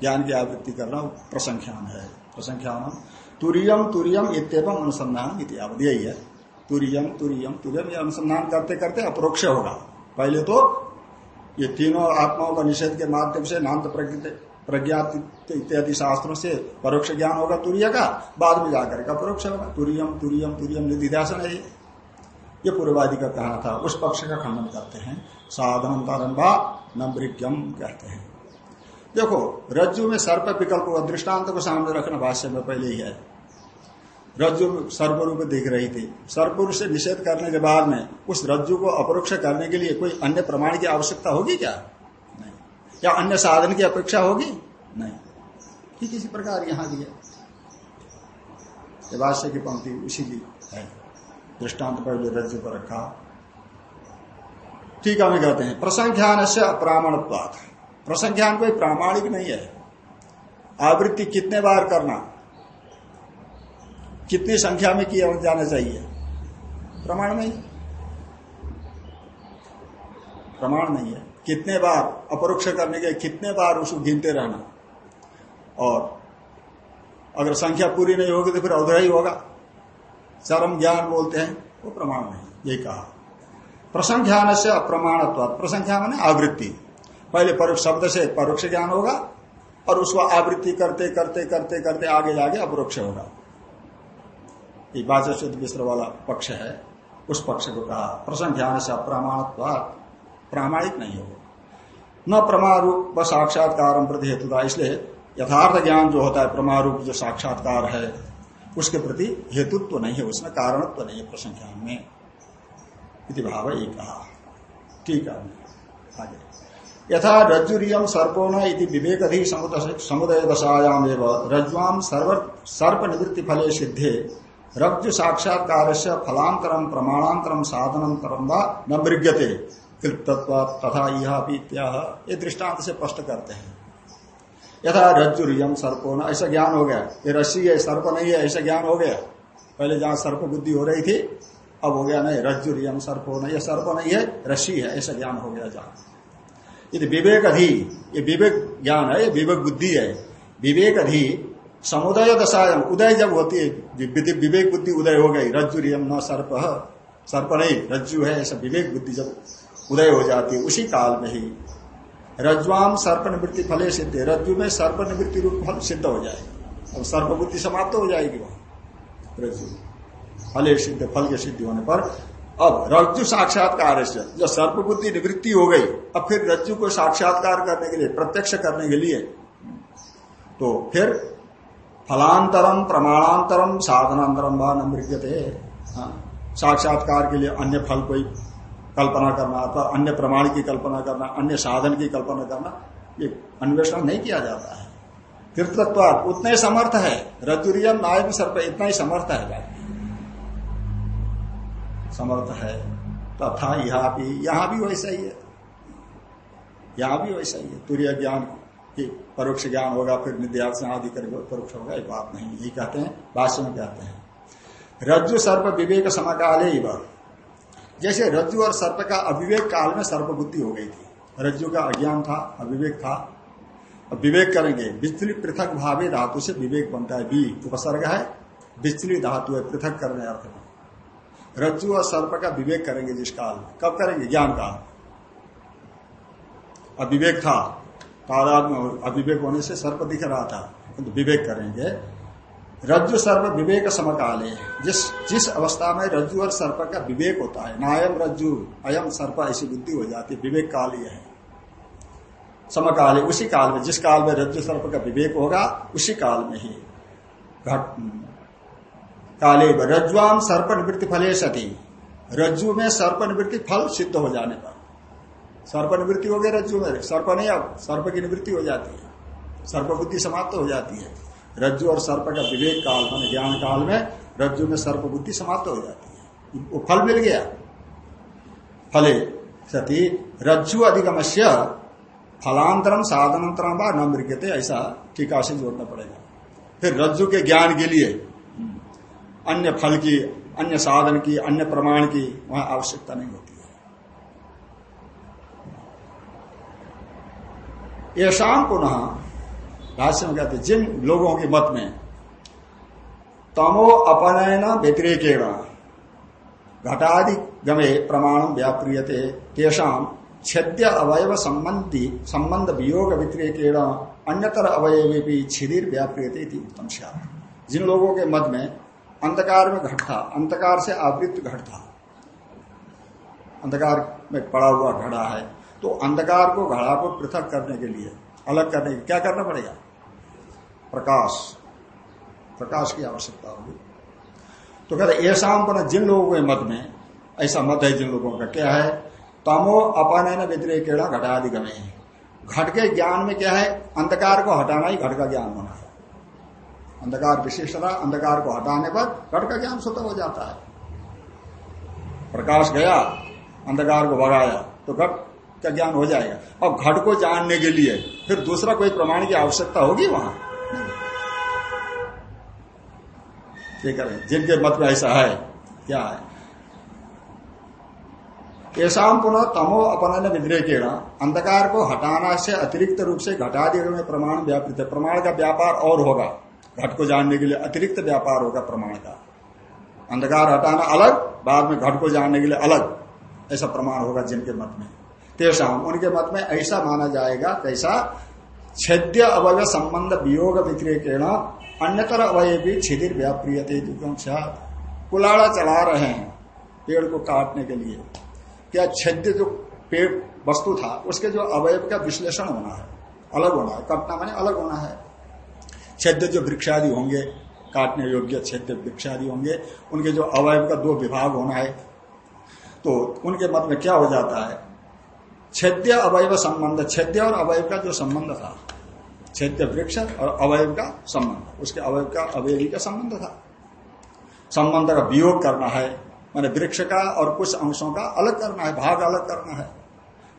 ज्ञान की आवृत्ति करना प्रसंख्यान है। प्रसंख्यान तुरियम तुरियम इतम अनुसंधान यही है। तुरियम तुरियम तुरियम, ये अनुसंधान करते करते अप्रोक्ष होगा। पहले तो ये तीनों आत्माओं का निषेध के माध्यम से नान्त प्रज्ञात इत्यादि शास्त्रों से परोक्ष ज्ञान होगा तुरीय का, बाद में जाकर का परोक्ष होगा। तुरियम तुरियम तुरियम, निधिध्यासन है ये। पूर्वादि का कहना था, उस पक्ष का खंडन करते हैं। साधन तरंबा नम्रिज्ञम कहते हैं। देखो, रज्जु में सर्प विकल्प हुआ दृष्टांत को सामने रखना भाष्य में पहले ही है। रज्जु सर्प रूप दिख रही थी। सर्प से निषेध करने के बाद में उस रज्जु को अपरोक्ष करने के लिए कोई अन्य प्रमाण की आवश्यकता होगी क्या? नहीं। क्या अन्य साधन की अपेक्षा होगी? नहीं। ठीक इसी प्रकार यहाँ है। भाष्य की पंक्ति उसी की है। दृष्टांत पहले रज्जु पर रखा। ठीक है कहते हैं, प्रसंख्यान से अप्रामाण प्रसंख्यान कोई प्रामाणिक नहीं है। आवृत्ति कितने बार करना? कितनी संख्या में किया जाना चाहिए। प्रमाण नहीं। प्रमाण नहीं है। कितने बार अपरोक्ष करने के कितने बार उसको गिनते रहना। और अगर संख्या पूरी नहीं होगी तो फिर अवधरा ही होगा। चरम ज्ञान बोलते हैं, वो प्रमाण नहीं ये कहा। प्रसंख्यान से अप्रमाणत्व प्रसंख्या मैंने आवृत्ति। पहले परोक्ष शब्द से परोक्ष ज्ञान होगा और उसको आवृत्ति करते करते करते करते आगे जाके अपरोक्ष होगा। ये मिश्र वाला पक्ष है, उस पक्ष को कहा। प्रसंख्यान से अप्रमाणत्व प्रामाणिक नहीं होगा। न प्रमारूप व साक्षात्कार प्रति हेतुता। इसलिए यथार्थ ज्ञान जो होता है प्रमारूप जो साक्षात्कार है, उसके प्रति हेतुत्व तो नहीं है, उसमें कारणत्व तो नहीं है प्रसंख्यान में। भाव एक कहा। ठीक है। आगे। यथा रज्जुरियम सर्पोन इति विवेकधि समुदय दशायाम एवं रज्वाम सर्प निवृत्ति फले सिद्धे। रज्जु साक्षात्कार से फलांतरम प्रमाणांतरम साधनंतरम व न मृग्यते। कृप्तत्व तथा यह ये दृष्टांत से स्पष्ट करते हैं। यथा रज्जुरियम सर्पो न, ऐसा ज्ञान हो गया। ये रस्सी है, सर्प नहीं है, ऐसा ज्ञान हो गया। पहले जहाँ सर्प बुद्धि हो रही थी, अब हो गया नहीं रज्जु रज्जुरियम सर्पो न यह सर्प नहीं है, रस्सी है, ऐसा ज्ञान हो गया जहाँ। यदि विवेक अधि ये विवेक ज्ञान है, ये विवेक बुद्धि है, विवेक अधि समुदय दशायम उदय जब होती है विवेक बुद्धि उदय हो गई रज्जु रियम न सर्प सर्प नहीं, रज्जु है, ऐसा विवेक बुद्धि जब उदय हो जाती है, उसी काल में ही। रज्वाम सर्प निवृत्ति फले सिद्ध रज्जु में सर्प निवृत्ति रूप फल सिद्ध हो जाएगा और सर्प बुद्धि समाप्त हो जाएगी वहाँ, रज्जु। फले सिद्ध, फल के सिद्धि होने पर, अब रज्जु साक्षात्कार से जो सर्प बुद्धि निवृत्ति हो गई, अब फिर रज्जु को साक्षात्कार करने के लिए, प्रत्यक्ष करने के लिए तो फिर फलांतरम प्रमाणांतरम साधनांतरम व हाँ, साक्षात्कार के लिए अन्य फल कोई कल्पना करना अथवा अन्य प्रमाण की कल्पना करना अन्य साधन की कल्पना करना ये अन्वेषण नहीं किया जाता है। तीर्थत्व उतने समर्थ है। रजुरियम नायक सर्प इतना ही समर्थ है समर्थ है तथा यहाँ भी यहाँ भी वैसा ही है। यहाँ भी वैसा ही है तुरीय ज्ञान। की परोक्ष ज्ञान होगा, फिर निध्यासन आदि करके परोक्ष होगा, ये बात नहीं, यही कहते हैं, भाष्य में कहते हैं। रज्जु सर्प विवेक समकाले जैसे रज्जु और सर्प का अविवेक काल में सर्प बुद्धि हो गई थी। रज्जु का अज्ञान था, अविवेक था। अब विवेक करेंगे। बिजली पृथक भावे धातु से विवेक बनता है। बी, उपसर्ग है। बिजली धातु है, पृथक करने अर्थ में रज्जु और सर्प का विवेक करेंगे जिस काल कब करेंगे? ज्ञान काल। अविवेक था। तादाद में अविवेक होने से सर्प दिख रहा था, किंतु विवेक करेंगे। रज्जु सर्प विवेक समकाले, जिस जिस अवस्था में रज्जु और सर्प का विवेक होता है, नायम रज्जु, अयम सर्प, ऐसी बुद्धि हो जाती है, विवेक काल यह है। समकाले, उसी काल में, जिस काल में रज्जु सर्प का विवेक होगा, उसी काल में ही। घट, काले रज्जुआम सर्प निवृत्ति फले सती रज्जु में सर्प निवृत्ति फल सिद्ध हो जाने पर। सर्प निवृत्ति हो गया रज्जु में। सर्प नहीं अब, सर्प की निवृत्ति हो जाती है। सर्प बुद्धि समाप्त हो जाती है। रज्जु और सर्प का विवेक काल, मान ज्ञान काल में रज्जु में सर्प बुद्धि समाप्त हो जाती है। वो फल मिल गया। फले, सती, रज्जु अधिगमस्य फलांतरम साधनांतरम व न मृगते, ऐसा टीका से जोड़ना पड़ेगा। फिर रज्जु के ज्ञान के लिए अन्य फल की, अन्य साधन की, अन्य प्रमाण की वहाँ आवश्यकता नहीं होती। शाम पुनः भाष्य में कहते, जिन लोगों के मत में, तमो अपनयन व्यतिरेकेण, घटादि गमे प्रमाण व्याप्रियते तेषाम छेद्य अवयव संबंधी, संबंध वियोग व्यतिरेकेण, अन्यतर अवयवे भी छिदिर व्याप्रियते उत्तम जिन लोगों के मत में अंधकार में घट था अंधकार से आवृत्त घट था अंधकार में पड़ा हुआ घड़ा है तो अंधकार को, घड़ा को पृथक करने के लिए, अलग करने के क्या करना पड़ेगा? प्रकाश। प्रकाश की आवश्यकता होगी। तो कहते ऐसा पर जिन लोगों के मत में, ऐसा मत है जिन लोगों का क्या है? तमो अपन है ना व्यतिरेक घटादि गमे घट के ज्ञान में क्या है? अंधकार को हटाना ही घट का ज्ञान होना है। अंधकार विशिष्टता अंधकार को हटाने पर घट का ज्ञान स्वतः हो जाता है। प्रकाश गया, अंधकार को भगाया तो घट का ज्ञान हो जाएगा। अब घट को जानने के लिए फिर दूसरा कोई प्रमाण की आवश्यकता होगी वहाँ? है, जिनके मत में ऐसा है, क्या है? ऐसा पुनः तमो अपन अपनन विद्रेकेण अंधकार को हटाना से अतिरिक्त रूप से घटादि में प्रमाण व्यापृत है। प्रमाण का व्यापार और होगा। घट को जानने के लिए अतिरिक्त व्यापार होगा प्रमाण का। अंधकार हटाना अलग, बाद में घट को जानने के लिए अलग, ऐसा प्रमाण होगा जिनके मत में। तेषाम। उनके मत में ऐसा माना जाएगा कैसा छेद्य अवय संबंध वियोग विक्रियकेण अन्यतर अवय भी छिदिर व्याप्रिय कुलाड़ा चला रहे हैं पेड़ को काटने के लिए। क्या छेद्य जो पेड़ वस्तु था, उसके जो अवयव का विश्लेषण होना है, अलग होना है कटना माने अलग होना है। छेद्य जो वृक्षादि होंगे, काटने योग्य छेद्य वृक्षादि होंगे, उनके जो अवयव का दो विभाग होना है तो उनके मत में क्या हो जाता है? छेद्य अवयव संबंध, छेद्य और अवयव का जो संबंध था, छेद्य वृक्ष और अवयव का संबंध, उसके अवयव का अवयवी का संबंध था। संबंध का वियोग करना है, मैंने वृक्ष का और कुछ अंशों का अलग करना है, भाग अलग करना है।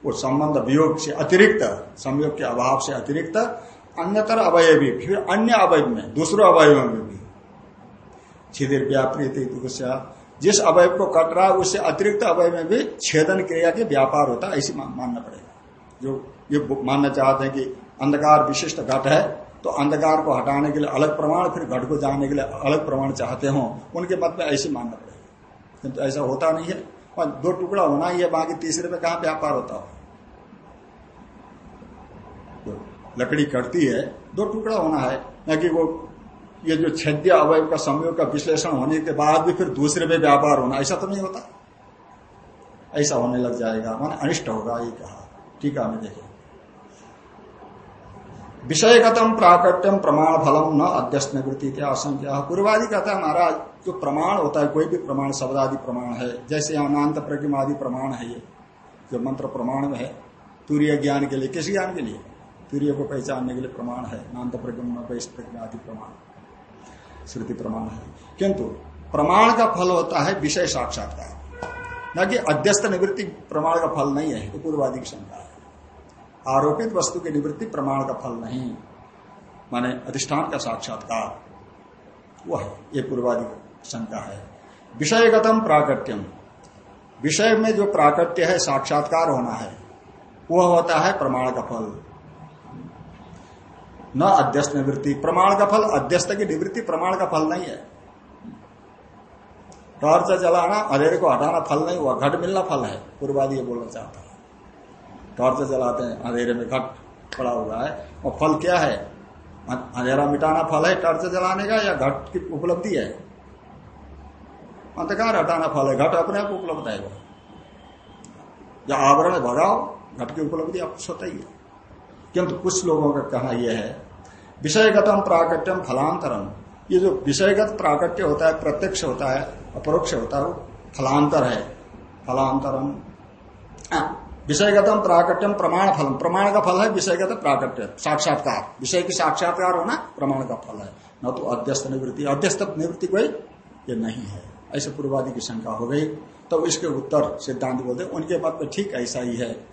वो संबंध वियोग से अतिरिक्त, संयोग के अभाव से अतिरिक्त अन्यतर अवयवी फिर अन्य अवयव में, दूसरे अवयव में भी। छिदिर व्यापृत जिस अवयव को कट रहा है, उससे अतिरिक्त अवय में भी छेदन क्रिया के व्यापार होता है, ऐसी मानना पड़ेगा। जो, ये मानना चाहते हैं कि अंधकार विशिष्ट घट है तो अंधकार को हटाने के लिए अलग प्रमाण, फिर घट को जानने के लिए अलग प्रमाण चाहते हो, उनके मत में ऐसी मानना पड़ेगा। किंतु ऐसा होता नहीं है। और दो टुकड़ा होना ही है, बाकी तीसरे में कहा व्यापार होता हो? तो लकड़ी कटती है, दो टुकड़ा होना है, न कि वो ये जो छद्य अवय का संयोग का विश्लेषण होने के बाद भी फिर दूसरे में व्यापार होना, ऐसा तो नहीं होता? ऐसा होने लग जाएगा, मान अनिष्ट होगा, ये कहा। ठीक है देखें विषयगतम प्राकट्यम प्रमाण फलम न अध्यस्त निवृत्ति आशंका पूर्वादि कहता है, महाराज, जो प्रमाण होता है, कोई भी प्रमाण शब्द आदि प्रमाण है, जैसे अनांत प्रज्ञ आदि प्रमाण है ये, जो मंत्र प्रमाण में है, तूर्य ज्ञान के लिए, किस ज्ञान के लिए? तूर्य को पहचानने के लिए प्रमाण है, अनांत प्रज्ञ आदि प्रमाण। श्रुति प्रमाण है। किंतु प्रमाण का फल होता है विषय साक्षात्कार। न कि अध्यस्त निवृत्ति प्रमाण का फल नहीं है पूर्वादि की शंका है। आरोपित वस्तु की निवृत्ति प्रमाण का फल नहीं, माने अधिष्ठान का साक्षात्कार, वह ये पूर्वादि शंका है। विषयगतम प्राकट्यम। विषय में जो प्राकट्य है, साक्षात्कार होना है, वह होता है प्रमाण का फल। न अध्यस्त निवृत्ति, प्रमाण का फल अध्यस्त की निवृत्ति प्रमाण का फल नहीं है। टॉर्च जलाना, अंधेरे को हटाना फल नहीं हुआ घट मिलना फल है, पूर्वादी ये बोलना चाहता है। टॉर्च जलाते हैं, अंधेरे में घट पड़ा हुआ है, और फल क्या है? अंधेरा मिटाना फल है टॉर्च जलाने का, या घट की उपलब्धि है? अंधकार हटाना फल है, घट अपने आप उपलब्ध है वो। या आवरण भगाओ, घट की उपलब्धि आप स्वतः ही है। किंतु कुछ लोगों का कहना यह है विषयगतम प्राकट्यम फलांतरम ये जो विषयगत प्राकट्य होता है, प्रत्यक्ष होता है, अपरोक्ष होता है फलांतर है। फलांतरम। विषयगतम प्राकट्यम प्रमाण फल प्रमाण का फल है विषयगत प्राकट्य, साक्षात्कार। विषय की साक्षात्कार होना प्रमाण का फल है। न तो अध्यस्त निवृत्ति। अध्यस्त निवृत्ति कोई ये नहीं है। ऐसे पूर्वादि की शंका हो गई। तो इसके उत्तर सिद्धांत बोलते उनके मत में ठीक ऐसा ही है।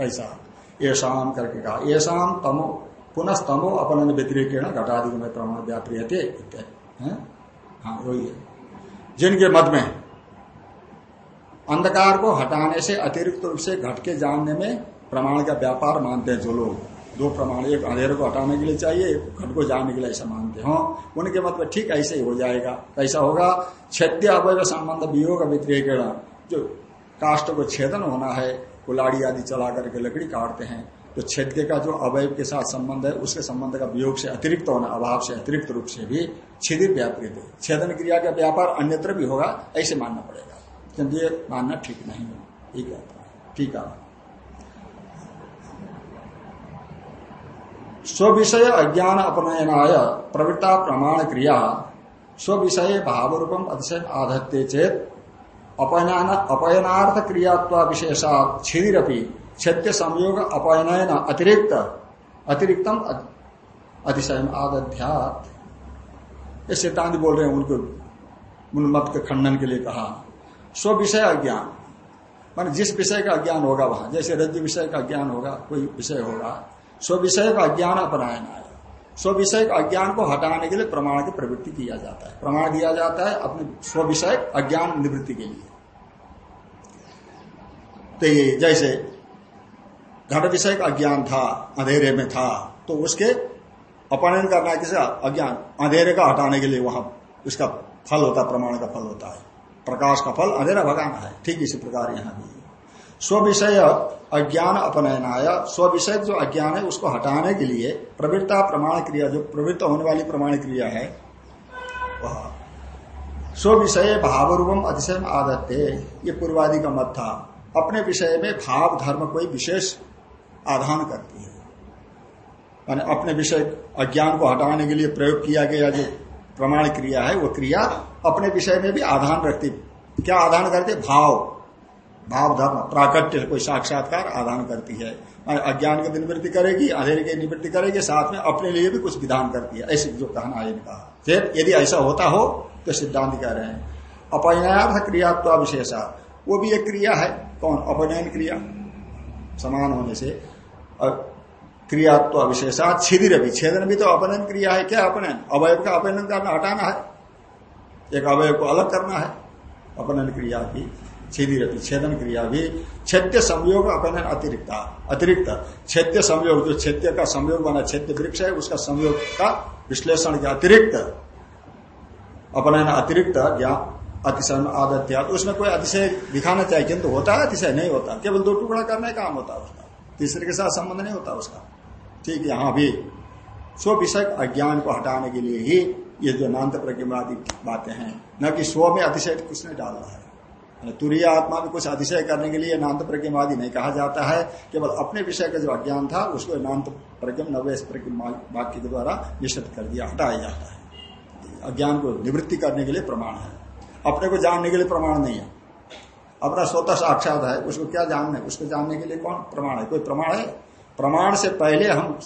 ऐसा। ये शाम करके कहा ये शाम तमो पुनः तमो अपन व्यतिरिक घटादि में प्रमाण व्याप्रिय हाँ वही है। जिनके मत में अंधकार को हटाने से अतिरिक्त रूप से घट के जानने में प्रमाण का व्यापार मानते हैं जो लोग। दो प्रमाण, एक अंधेरे को हटाने के लिए चाहिए घट को जानने के लिए ऐसा मानते हो। उनके मत में ठीक ऐसे ही हो जाएगा। कैसा होगा? छेद्य अवैध संबंध वियोग व्यतिरेक जो काष्ट को छेदन होना है, कुलाड़ी आदि चला करके लकड़ी काटते हैं तो छेद्य का जो अवयव के साथ संबंध है, उसके संबंध का वियोग से अतिरिक्त होना, अभाव से अतिरिक्त रूप से भी छिदिर व्यापृत छेदन क्रिया का व्यापार अन्यत्र भी होगा, ऐसे मानना पड़ेगा। किंतु ये मानना ठीक नहीं है। ठीक है? ठीक है। स्विषय अज्ञान अपनयनाय प्रवृत्ता प्रमाण क्रिया स्विषय भाव रूपम अतिशय आधत्ते चेत अपयन अपयनार्थ क्रियात्वा विशेषा छिदिरपि क्षत्य संयोग अपयन अतिरिक्त, अतिरिक्तम अतिशय आदध्यात। ये सिद्धांत बोल रहे हैं उनको उन्मत के खंडन के लिए कहा। स्व विषय अज्ञान। मान जिस विषय का अज्ञान होगा वहाँ, जैसे रज्जु विषय का ज्ञान होगा कोई विषय होगा। स्व विषय का अज्ञान अपनायन आया स्व विषय अज्ञान को हटाने के लिए प्रमाण की प्रवृत्ति किया जाता है। प्रमाण दिया जाता है अपने स्व विषय अज्ञान निवृत्ति के लिए। तो जैसे घट विषय का अज्ञान था, अंधेरे में था तो उसके अपहरण करना किसी? अज्ञान। अंधेरे का हटाने के लिए वहाँ उसका फल होता प्रमाण का फल होता है। प्रकाश का फल अंधेरा भगाना है। ठीक इसी प्रकार यहाँ भी स्व विषय अज्ञान अपनयनाया स्व विषय जो अज्ञान है, उसको हटाने के लिए प्रवृत्ता प्रमाण क्रिया, जो प्रवृत्त होने वाली प्रमाण क्रिया है, वह स्व विषय भाव रूपम अतिशय आदत्य ये पूर्वादि का मत था। अपने विषय में भाव, धर्म कोई विशेष आधान करती है। मान अपने विषय, अज्ञान को हटाने के लिए प्रयोग किया गया जो प्रमाण क्रिया है, वो क्रिया अपने विषय में भी आधान रखती। क्या आधान करती? भाव। भाव, धर्म, प्राकट्य, कोई साक्षात्कार आधान करती है। अज्ञान की निवृत्ति करेगी अंधेरे की निवृत्ति करेगी, साथ में अपने लिए भी कुछ विधान करती है। ऐसे जो कहना है इनका फिर यदि ऐसा होता हो तो सिद्धांत कह रहे हैं अपनयार्थ क्रियात्वा विशेषा वो भी एक क्रिया है। कौन? अपनयन क्रिया। समान होने से क्रियात्व विशेषा छिदिर भी छेदन भी तो अपनयन क्रिया है, क्या अपनयन अवयव का अपनयन करना हटाना है। एक अवयव को अलग करना है अपनयन क्रिया की छिदिर भी, छेदन क्रिया भी। छेद्य संयोग अपनयन अतिरिक्त अतिरिक्त। छेद्य संयोग, जो छेद्य का संयोग बना, छेद्य वृक्ष है, उसका संयोग का विश्लेषण के अतिरिक्त। अपनयन अतिरिक्त ज्ञान अतिशय आदत्या उसमें कोई अतिशय दिखाना चाहिए, किंतु होता है अतिशय, नहीं होता। केवल दो टुकड़ा करने काम होता है तीसरे के साथ संबंध नहीं होता उसका। ठीक, यहाँ भी स्व विषय अज्ञान को हटाने के लिए ही ये जो नान्त प्रज्ञवादी बातें हैं, न कि स्व में अतिशय कुछ नहीं डाल रहा है तुरीय आत्मा में कुछ अतिशय करने के लिए नान्त प्रज्ञवादी नहीं कहा जाता है, केवल अपने विषय का जो अज्ञान था, उसको नान्त प्रज्ञ, नवेश वाक्य के द्वारा निषिद्ध कर दिया, हटाया जाता है। अज्ञान को निवृत्ति करने के लिए प्रमाण है। अपने को जानने के लिए प्रमाण नहीं है। अपना स्वतः साक्षात है, उसको क्या जानना? है उसको जानने के लिए कौन? प्रमाण है। कोई प्रमाण है? प्रमाण से पहले हम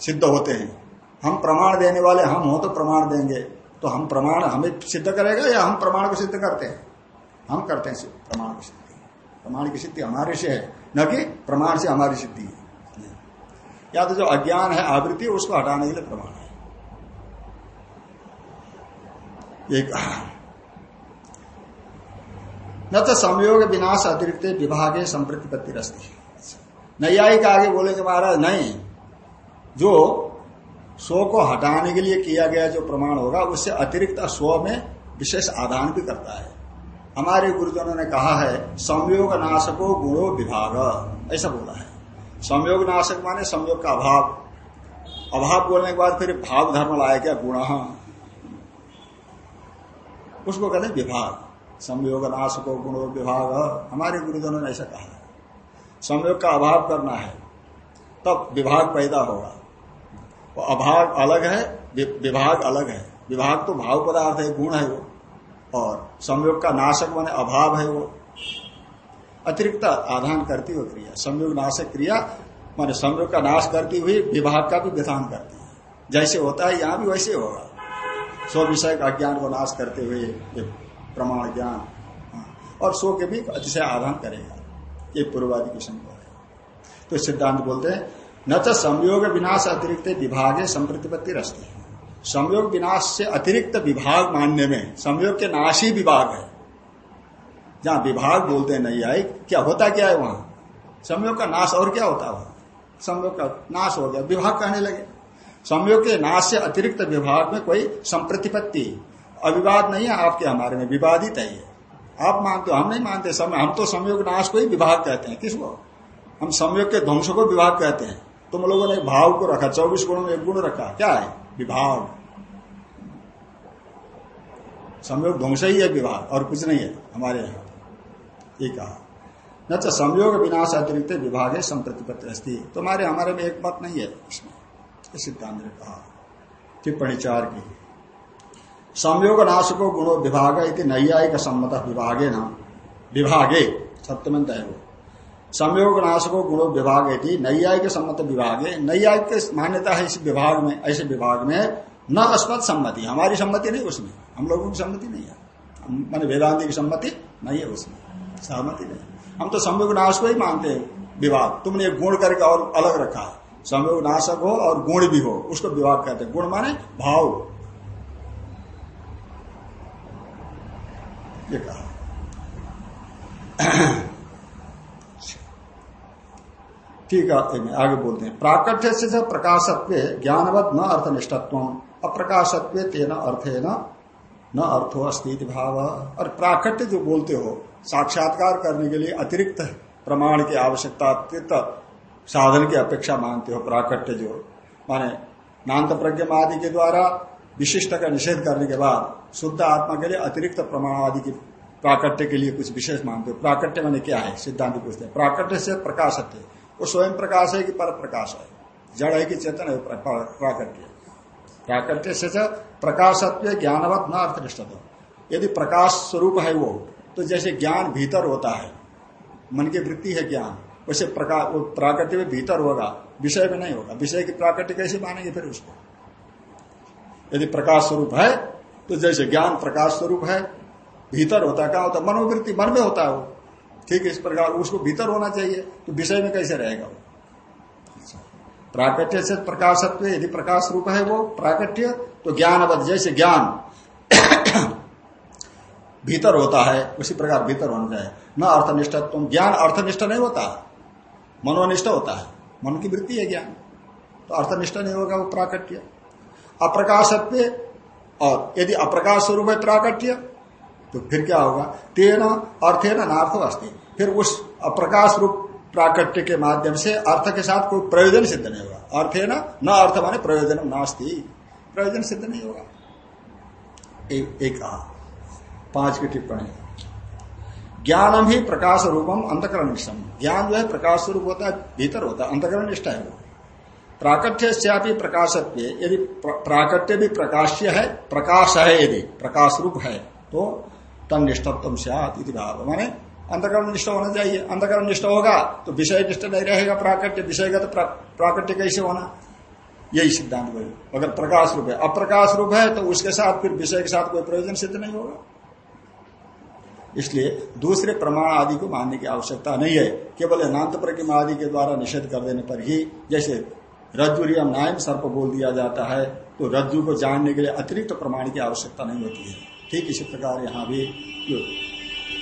सिद्ध होते हैं। हम प्रमाण देने वाले हम हो तो प्रमाण देंगे। तो हम प्रमाण हमें सिद्ध करेगा या हम प्रमाण को सिद्ध करते हैं? हम करते हैं प्रमाण की सिद्धि। प्रमाण की सिद्धि हमारे से है। न कि प्रमाण से हमारी सिद्धि है। या तो जो अज्ञान है, आवृत्ति, उसको हटाने के लिए प्रमाण है। एक न तो संयोग विनाश अतिरिक्त विभागे संप्रतिपत्ति रस्ती नैयायिक आगे बोलेंगे महाराज, नहीं, जो स्व को हटाने के लिए किया गया जो प्रमाण होगा, उससे अतिरिक्त स्व में विशेष आदान भी करता है। हमारे गुरुजनों ने कहा है, संयोग नाशको गुणो विभाग। ऐसा बोला है। संयोग नाशक माने संयोग का अभाव। अभाव बोलने के बाद फिर भाव धर्म लाया गया गुण। उसको कहते विभाग। संयोग नाश को गुण विभाग। हमारे गुरुजनों ने ऐसा कहा। संयोग का अभाव करना है, तब विभाग पैदा होगा। वो अभाव अलग है विभाग अलग है। विभाग तो भाव पदार्थ है, गुण है वो। और संयोग का नाशक माने अभाव है वो। अतिरिक्त आधान करती हुई क्रिया। संयोग नाशक क्रिया माने संयोग का नाश करती हुई विभाग का भी विधान करती है। जैसे होता है, यहाँ भी वैसे होगा। स्व विषय का ज्ञान को नाश करते हुए प्रमाण ज्ञान हाँ। और सो के भी अतिशय आधान करेगा, ये पूर्वादि की शंका है। तो सिद्धांत बोलते हैं, न तो संयोग विनाश अतिरिक्त विभागे संप्रतिपत्ति रस्ते संयोग विनाश से अतिरिक्त विभाग मानने में, संयोग के नाश ही विभाग है। जहाँ विभाग बोलते हैं नहीं आए, क्या होता क्या है वहाँ? संयोग का नाश और क्या होता है वहाँ? संयोग का नाश हो गया, विभाग कहने लगे। संयोग के नाश से अतिरिक्त विभाग में कोई संप्रतिपत्ति अविवाद नहीं है, आपके हमारे में विवादित है ये। आप मानते हो, हम नहीं मानते समय, हम तो संयोग नाश को ही विभाग कहते हैं। किसको? हम संयोग के ध्वंस को विभाग कहते हैं। तुम लोगों ने भाव को रखा, चौबीस गुणों में एक गुण रखा, क्या है? विभाग। संयोग ध्वंस ही है विभाग, और कुछ नहीं है हमारे यहाँ। ये कहा। न तो संयोग विनाश अतिरिक्त विभाग है, संप्रतिपत्ति तुम्हारे हमारे में एक मत नहीं है इसमें। सिद्धांत ने कहा। टिप्पणी चार की। संयोग नाशको गुणो विभाग इति नैयायिक सम्मत विभागे न विभागे सप्तमंत है वो संयोग नाशको गुणो विभाग नैयायिक सम्मत विभागे। नैयायिक मान्यता है इस विभाग में, ऐसे विभाग में न अस्मत सम्मति। हमारी सम्मति नहीं, उसमें। हम लोगों की सम्मति नहीं है। मैंने वेदांति की सम्मति नहीं है, उसमें। सहमति नहीं हम तो संयोग नाश को ही मानते हैं विवाद तुमने गुण करके और अलग रखा है। संयोग नाशक हो और गुण भी हो, उसको विवाद कहते हैं। गुण माने भाव। ये कहा ठीक है आगे बोलते हैं। प्राकट्य से प्रकाशत्व ज्ञानवत न अर्थनिष्ठत्व, अप्रकाशत्व तेना अर्थे न न अर्थो अस्थित भाव। और प्राकट्य जो बोलते हो, साक्षात्कार करने के लिए अतिरिक्त प्रमाण की आवश्यकता, अतिरिक्त साधन की अपेक्षा मानते हो प्राकट्य जो। माने नान्त प्रज्ञ आदि के द्वारा विशिष्ट का निषेध करने के बाद शुद्ध आत्मा के लिए अतिरिक्त प्रमाण आदि की प्राकट्य के लिए कुछ विशेष मानते हो। प्राकट्य मैंने क्या है? सिद्धांत पूछते हैं। प्राकट्य से प्रकाशत्य वो स्वयं प्रकाश है कि पर प्रकाश है? जड़ है कि चेतन है? प्राकट्य प्राकट्य से प्रकाशत्व ज्ञानवत न अर्थनिष्ठ यदि प्रकाश स्वरूप है वो तो जैसे ज्ञान भीतर होता है, मन की वृत्ति है ज्ञान, वैसे प्रकाश प्राकृति में भीतर होगा, विषय में नहीं होगा। विषय की प्राकृति कैसे मानेंगे फिर उसको? यदि प्रकाश स्वरूप है तो जैसे ज्ञान प्रकाश स्वरूप है, भीतर होता है क्या होता है? मनोवृत्ति मन में होता है वो। ठीक इस प्रकार उसको भीतर होना चाहिए तो विषय में कैसे रहेगा वो? प्राकट्य से प्रकाशत्व, यदि प्रकाश रूप है वो, प्राकट्य तो ज्ञान जैसे ज्ञान भीतर होता है, उसी प्रकार भीतर होना चाहिए। न अर्थनिष्ठ तुम ज्ञान अर्थनिष्ठ नहीं होता, मनोनिष्ठ होता है। मन की वृत्ति है ज्ञान। तो अर्थनिष्ठ नहीं होगा वो प्राकट्य। अप्रकाशत्व और यदि अप्रकाश स्वरूप है प्राकट्य तो फिर क्या होगा? तेन अर्थे नार्थो अस्थित फिर उस अप्रकाश रूप प्राकट्य के माध्यम से अर्थ के साथ कोई प्रयोजन सिद्ध नहीं होगा। अर्थ है ना न अर्थ माने प्रयोजन नास्ती। प्रयोजन सिद्ध नहीं होगा। एक कहा। पाँच की टिप्पणी। ज्ञानम ही प्रकाश रूपम अंतकरण निष्ठम ज्ञान जो है प्रकाश स्वरूप होता है, भीतर होता है अंतकरण निष्ठा है वो। प्राकट्य से प्रकाशत्व, यदि प्राकट्य भी प्रकाश्य है, प्रकाश है यदि प्रकाश रूप है तो तन निष्ठत्व से भाव। माने अंधकरण निष्ठ होना चाहिए। अंधकरण निष्ठ होगा तो विषय निष्ठ नहीं रहेगा प्राकट्य। विषय तो प्राकट्य कैसे होना? यही सिद्धांत भाई अगर प्रकाश रूप है अप्रकाश रूप है तो उसके साथ फिर विषय के साथ कोई प्रयोजन सिद्ध नहीं होगा। इसलिए दूसरे प्रमाण आदि को मानने की आवश्यकता नहीं है। केवल अनांत प्रतिमा आदि के द्वारा निषेध कर देने पर ही, जैसे रज्जुरियम नायम सर्प बोल दिया जाता है तो रज्जु को जानने के लिए अतिरिक्त प्रमाण की आवश्यकता नहीं होती है। ठीक इसी प्रकार यहाँ भी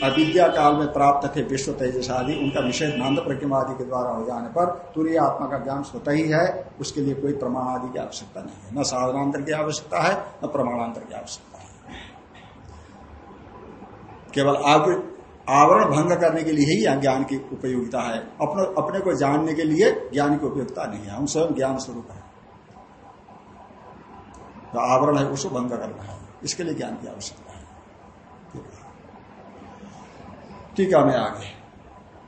अविद्या काल में प्राप्त थे विश्व तेजस आदि उनका निषेध नंद प्रतिमा आदि के द्वारा हो जाने पर तुरीय आत्मा का ज्ञान स्वतः ही है, उसके लिए कोई प्रमाण आदि की आवश्यकता नहीं है। न साधनांतर की आवश्यकता है, न प्रमाणांतर की आवश्यकता है। केवल आवरण भंग करने के लिए ही ज्ञान की उपयोगिता है। अपने अपने को जानने के लिए ज्ञान की उपयोगिता नहीं है। हम स्वयं ज्ञान स्वरूप है। तो आवरण है, उसको भंग करना है। इसके लिए ज्ञान की आवश्यकता है। टीका में आगे।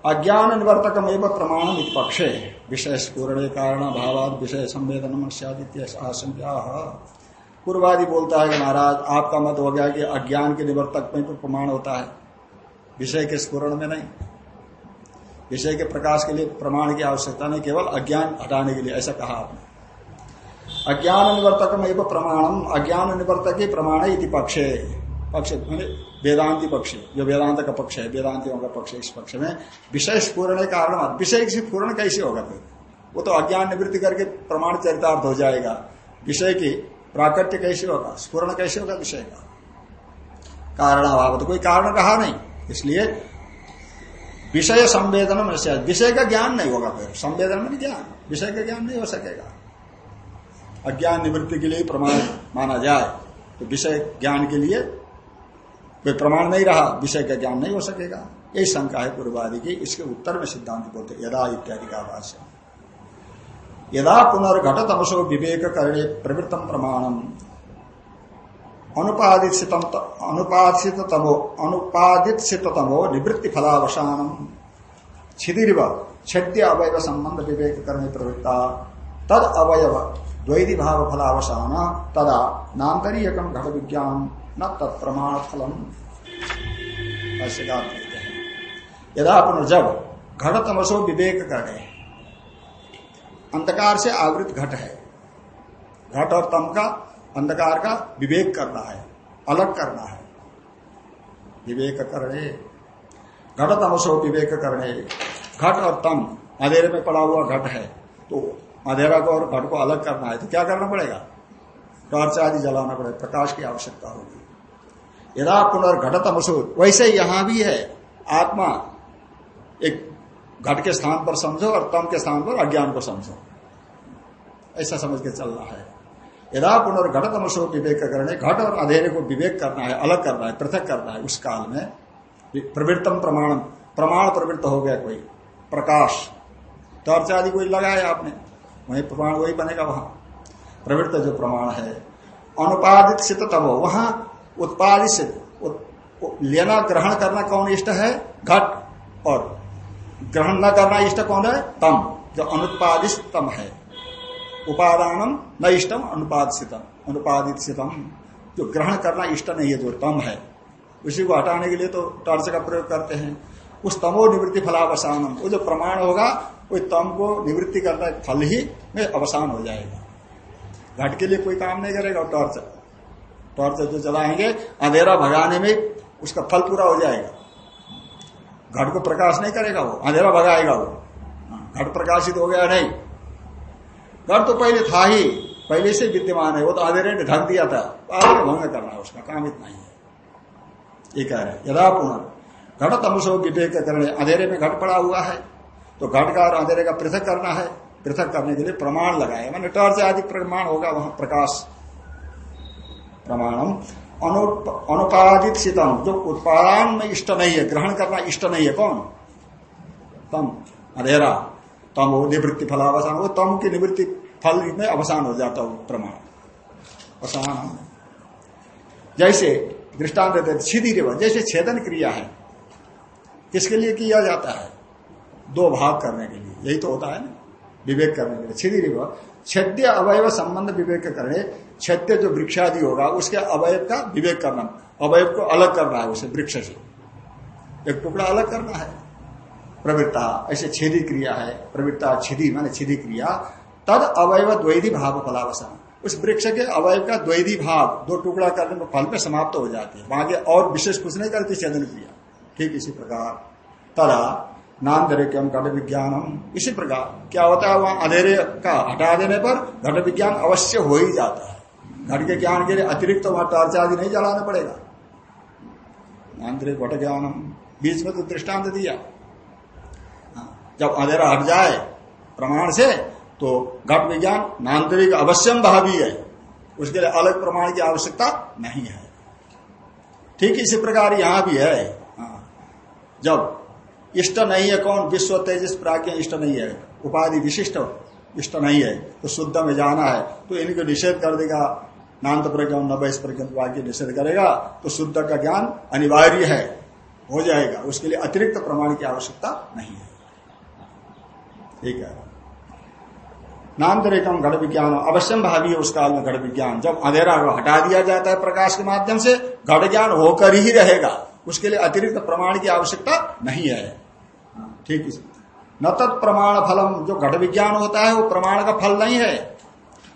अज्ञान निवर्तक एवं प्रमाण पक्षे। विषय स्पूर्ण कारण भावाद विषय संवेदन आशंका। पूर्वादि बोलता है कि महाराज, आपका मत हो गया कि अज्ञान के निवर्तक में तो प्रमाण होता है। विषय के स्पूर्ण में नहीं। विषय के प्रकाश के लिए प्रमाण की आवश्यकता नहीं, केवल अज्ञान हटाने के लिए, ऐसा कहा आपने। अज्ञान निवर्तक में प्रमाणम, अज्ञान निवर्तक ही प्रमाण पक्षे। पक्ष वेदांति पक्ष, जो वेदांत का पक्ष है वेदांतियों का पक्ष इस पक्ष में विषय स्पूर्ण कारण, विषय से पूर्ण कैसे होगा फिर? वो तो अज्ञान निवृत्ति करके प्रमाण चरितार्थ हो जाएगा। विषय की प्राकट्य कैसे होगा? स्पूर्ण कैसे होगा विषय का? कारण अभाव तो कोई कारण रहा नहीं। इसलिए विषय संवेदन विषय का ज्ञान नहीं होगा फिर। संवेदन में ज्ञान। विषय का ज्ञान नहीं हो सकेगा। अज्ञान निवृत्ति के लिए प्रमाण माना जाए तो विषय ज्ञान के लिए कोई प्रमाण नहीं रहा, विषय का ज्ञान नहीं हो सकेगा। यही शंका है पूर्वादि की, इसके उत्तर में सिद्धांत बोलते यदा इत्यादि का भाष्य यदा पुनर्घट तमसो विवेक करणे प्रवृत्तम प्रमाणम। अनुपादित अनुपादित तमो अनुपादित तमो निवृत्ति फलावसानम छिदिव छद्य अवयव संबंध विवेक करने प्रवृत्ता। तद अवयव द्वैधि भाव फलावसान तदा नान्तरीयकम घट विज्ञान न तत्प्रमाण फलम यदा जब घट तमसो विवेक करे अंधकार से आवृत घट है। घट और तम का अंधकार का विवेक करना है, अलग करना है। विवेक करने घट तमसो विवेक करने घट और तम, अंधेरे में पड़ा हुआ घट है तो अंधेरा को और घट को अलग करना है तो क्या करना पड़ेगा? टॉर्च आदि जलाना पड़ेगा, प्रकाश की आवश्यकता होगी। यदा पुनर्घट तमसो वैसे यहाँ भी है, आत्मा एक घट के स्थान पर समझो और तम के स्थान पर अज्ञान को समझो। ऐसा समझ के चलना है। यदा पुनर्घट तमसो विवेक करने घट और अधेरे को विवेक करना है, अलग करना है, पृथक करना है, उस काल में प्रवृत्तम प्रमाण प्रमाण प्रवृत्त हो गया कोई, प्रकाश। टॉर्च आदि कोई लगाया आपने, वही प्रमाण, वही बनेगा वहाँ। प्रवृत्त जो प्रमाण है, अनुपादित सित तब वहाँ उत्पादित लेना, ग्रहण करना कौन इष्ट है? घट। और ग्रहण न करना इष्ट कौन है? तम, जो अनुत्पादित तम है। उपादानम न इष्टम अनुपादितम अनुपादित सितम जो ग्रहण करना इष्ट नहीं है जो तम है। उसी को हटाने के लिए तो टर्च का प्रयोग करते हैं। उस तमो निवृत्ति फलावसानम वो जो प्रमाण होगा वो तम को निवृत्ति करता है फल ही में अवसान हो जाएगा। घट के लिए कोई काम नहीं करेगा टॉर्च। टॉर्च जो जलाएँगे अंधेरा भगाने में उसका फल पूरा हो जाएगा। घट को प्रकाश नहीं करेगा वो अंधेरा भगाएगा वो। हाँ, घट प्रकाशित हो गया नहीं। घट तो पहले था ही, पहले से विद्यमान है, वो तो अंधेरे ने ढक दिया था। आगे भंग करना उसका, काम इतना ही है। ये कह रहे यदा पुनः घट तमसो विवेक करने अंधेरे में घट पड़ा हुआ है तो घट का और अंधेरे का पृथक करना है। पृथक करने के लिए प्रमाण लगाए। मैंने टर्च आदि प्रमाण होगा वहाँ, प्रकाश। प्रमाणम अनुपादित शीतम जो उत्पादन में इष्ट नहीं है, ग्रहण करना इष्ट नहीं है, कौन? तम, अंधेरा। तम हो निवृत्ति फलावसान, वो तम की निवृत्ति फल में अवसान हो जाता हो प्रमाण। अवसान जैसे दृष्टांत देते सीधी रेव जैसे छेदन क्रिया है, किसके लिए किया जाता है? दो भाग करने के लिए। यही तो होता है ना, विवेक करने के लिए। सीधी रेव छेद्य अवयव संबंध विवेक करने, छेद्य जो वृक्षादि होगा, उसके अवयव का विवेक करना, अवयव को अलग करना है उसे वृक्ष से। एक टुकड़ा अलग करना है। प्रवृत्ता, ऐसे छेदी क्रिया है, प्रवृत्ता छिदी, माने छिदी क्रिया तद अवयव द्वैधी भाव फलावसान उस वृक्ष के अवयव का द्वैधी भाव दो टुकड़ा करने में फल में समाप्त हो जाती है। वहाँ और विशेष कुछ नहीं करती छेदन क्रिया। ठीक इसी प्रकार। तदा क्यों घट विज्ञानम इसी प्रकार। क्या होता है वहाँ अंधेरे का हटा देने पर घट विज्ञान अवश्य हो ही जाता है। घट के ज्ञान के लिए अतिरिक्त तो वहाँ टॉर्च आदि नहीं जलाना पड़ेगा। नांदरे घट ज्ञानम बीच में तो दृष्टांत दिया। हाँ, जब अंधेरा हट जाए प्रमाण से तो घट विज्ञान नांतरिक अवश्यम भावी है। उसके लिए अलग प्रमाण की आवश्यकता नहीं है। ठीक इसी प्रकार यहाँ भी है। हाँ, जब इष्ट नहीं है कौन? विश्व तेजस प्राज्ञ इष्ट नहीं है। उपाधि विशिष्ट इष्ट नहीं है। तो शुद्ध में जाना है। तो इनको निषेध कर देगा। नान्त प्रज्ञा नब्बे पर्यंत वाक्य निषेध करेगा। तो शुद्ध का ज्ञान अनिवार्य है। हो जाएगा। उसके लिए अतिरिक्त प्रमाण की आवश्यकता नहीं है। ठीक है। नान्तरिकम घट विज्ञान अवश्यम भावी है उस काल में घट विज्ञान जब अंधेरा हटा दिया जाता है प्रकाश के माध्यम से घट ज्ञान होकर ही रहेगा। उसके लिए अतिरिक्त प्रमाण की आवश्यकता नहीं है। ठीक न तत् प्रमाण फलम, जो घट विज्ञान होता है, वो प्रमाण का फल नहीं है।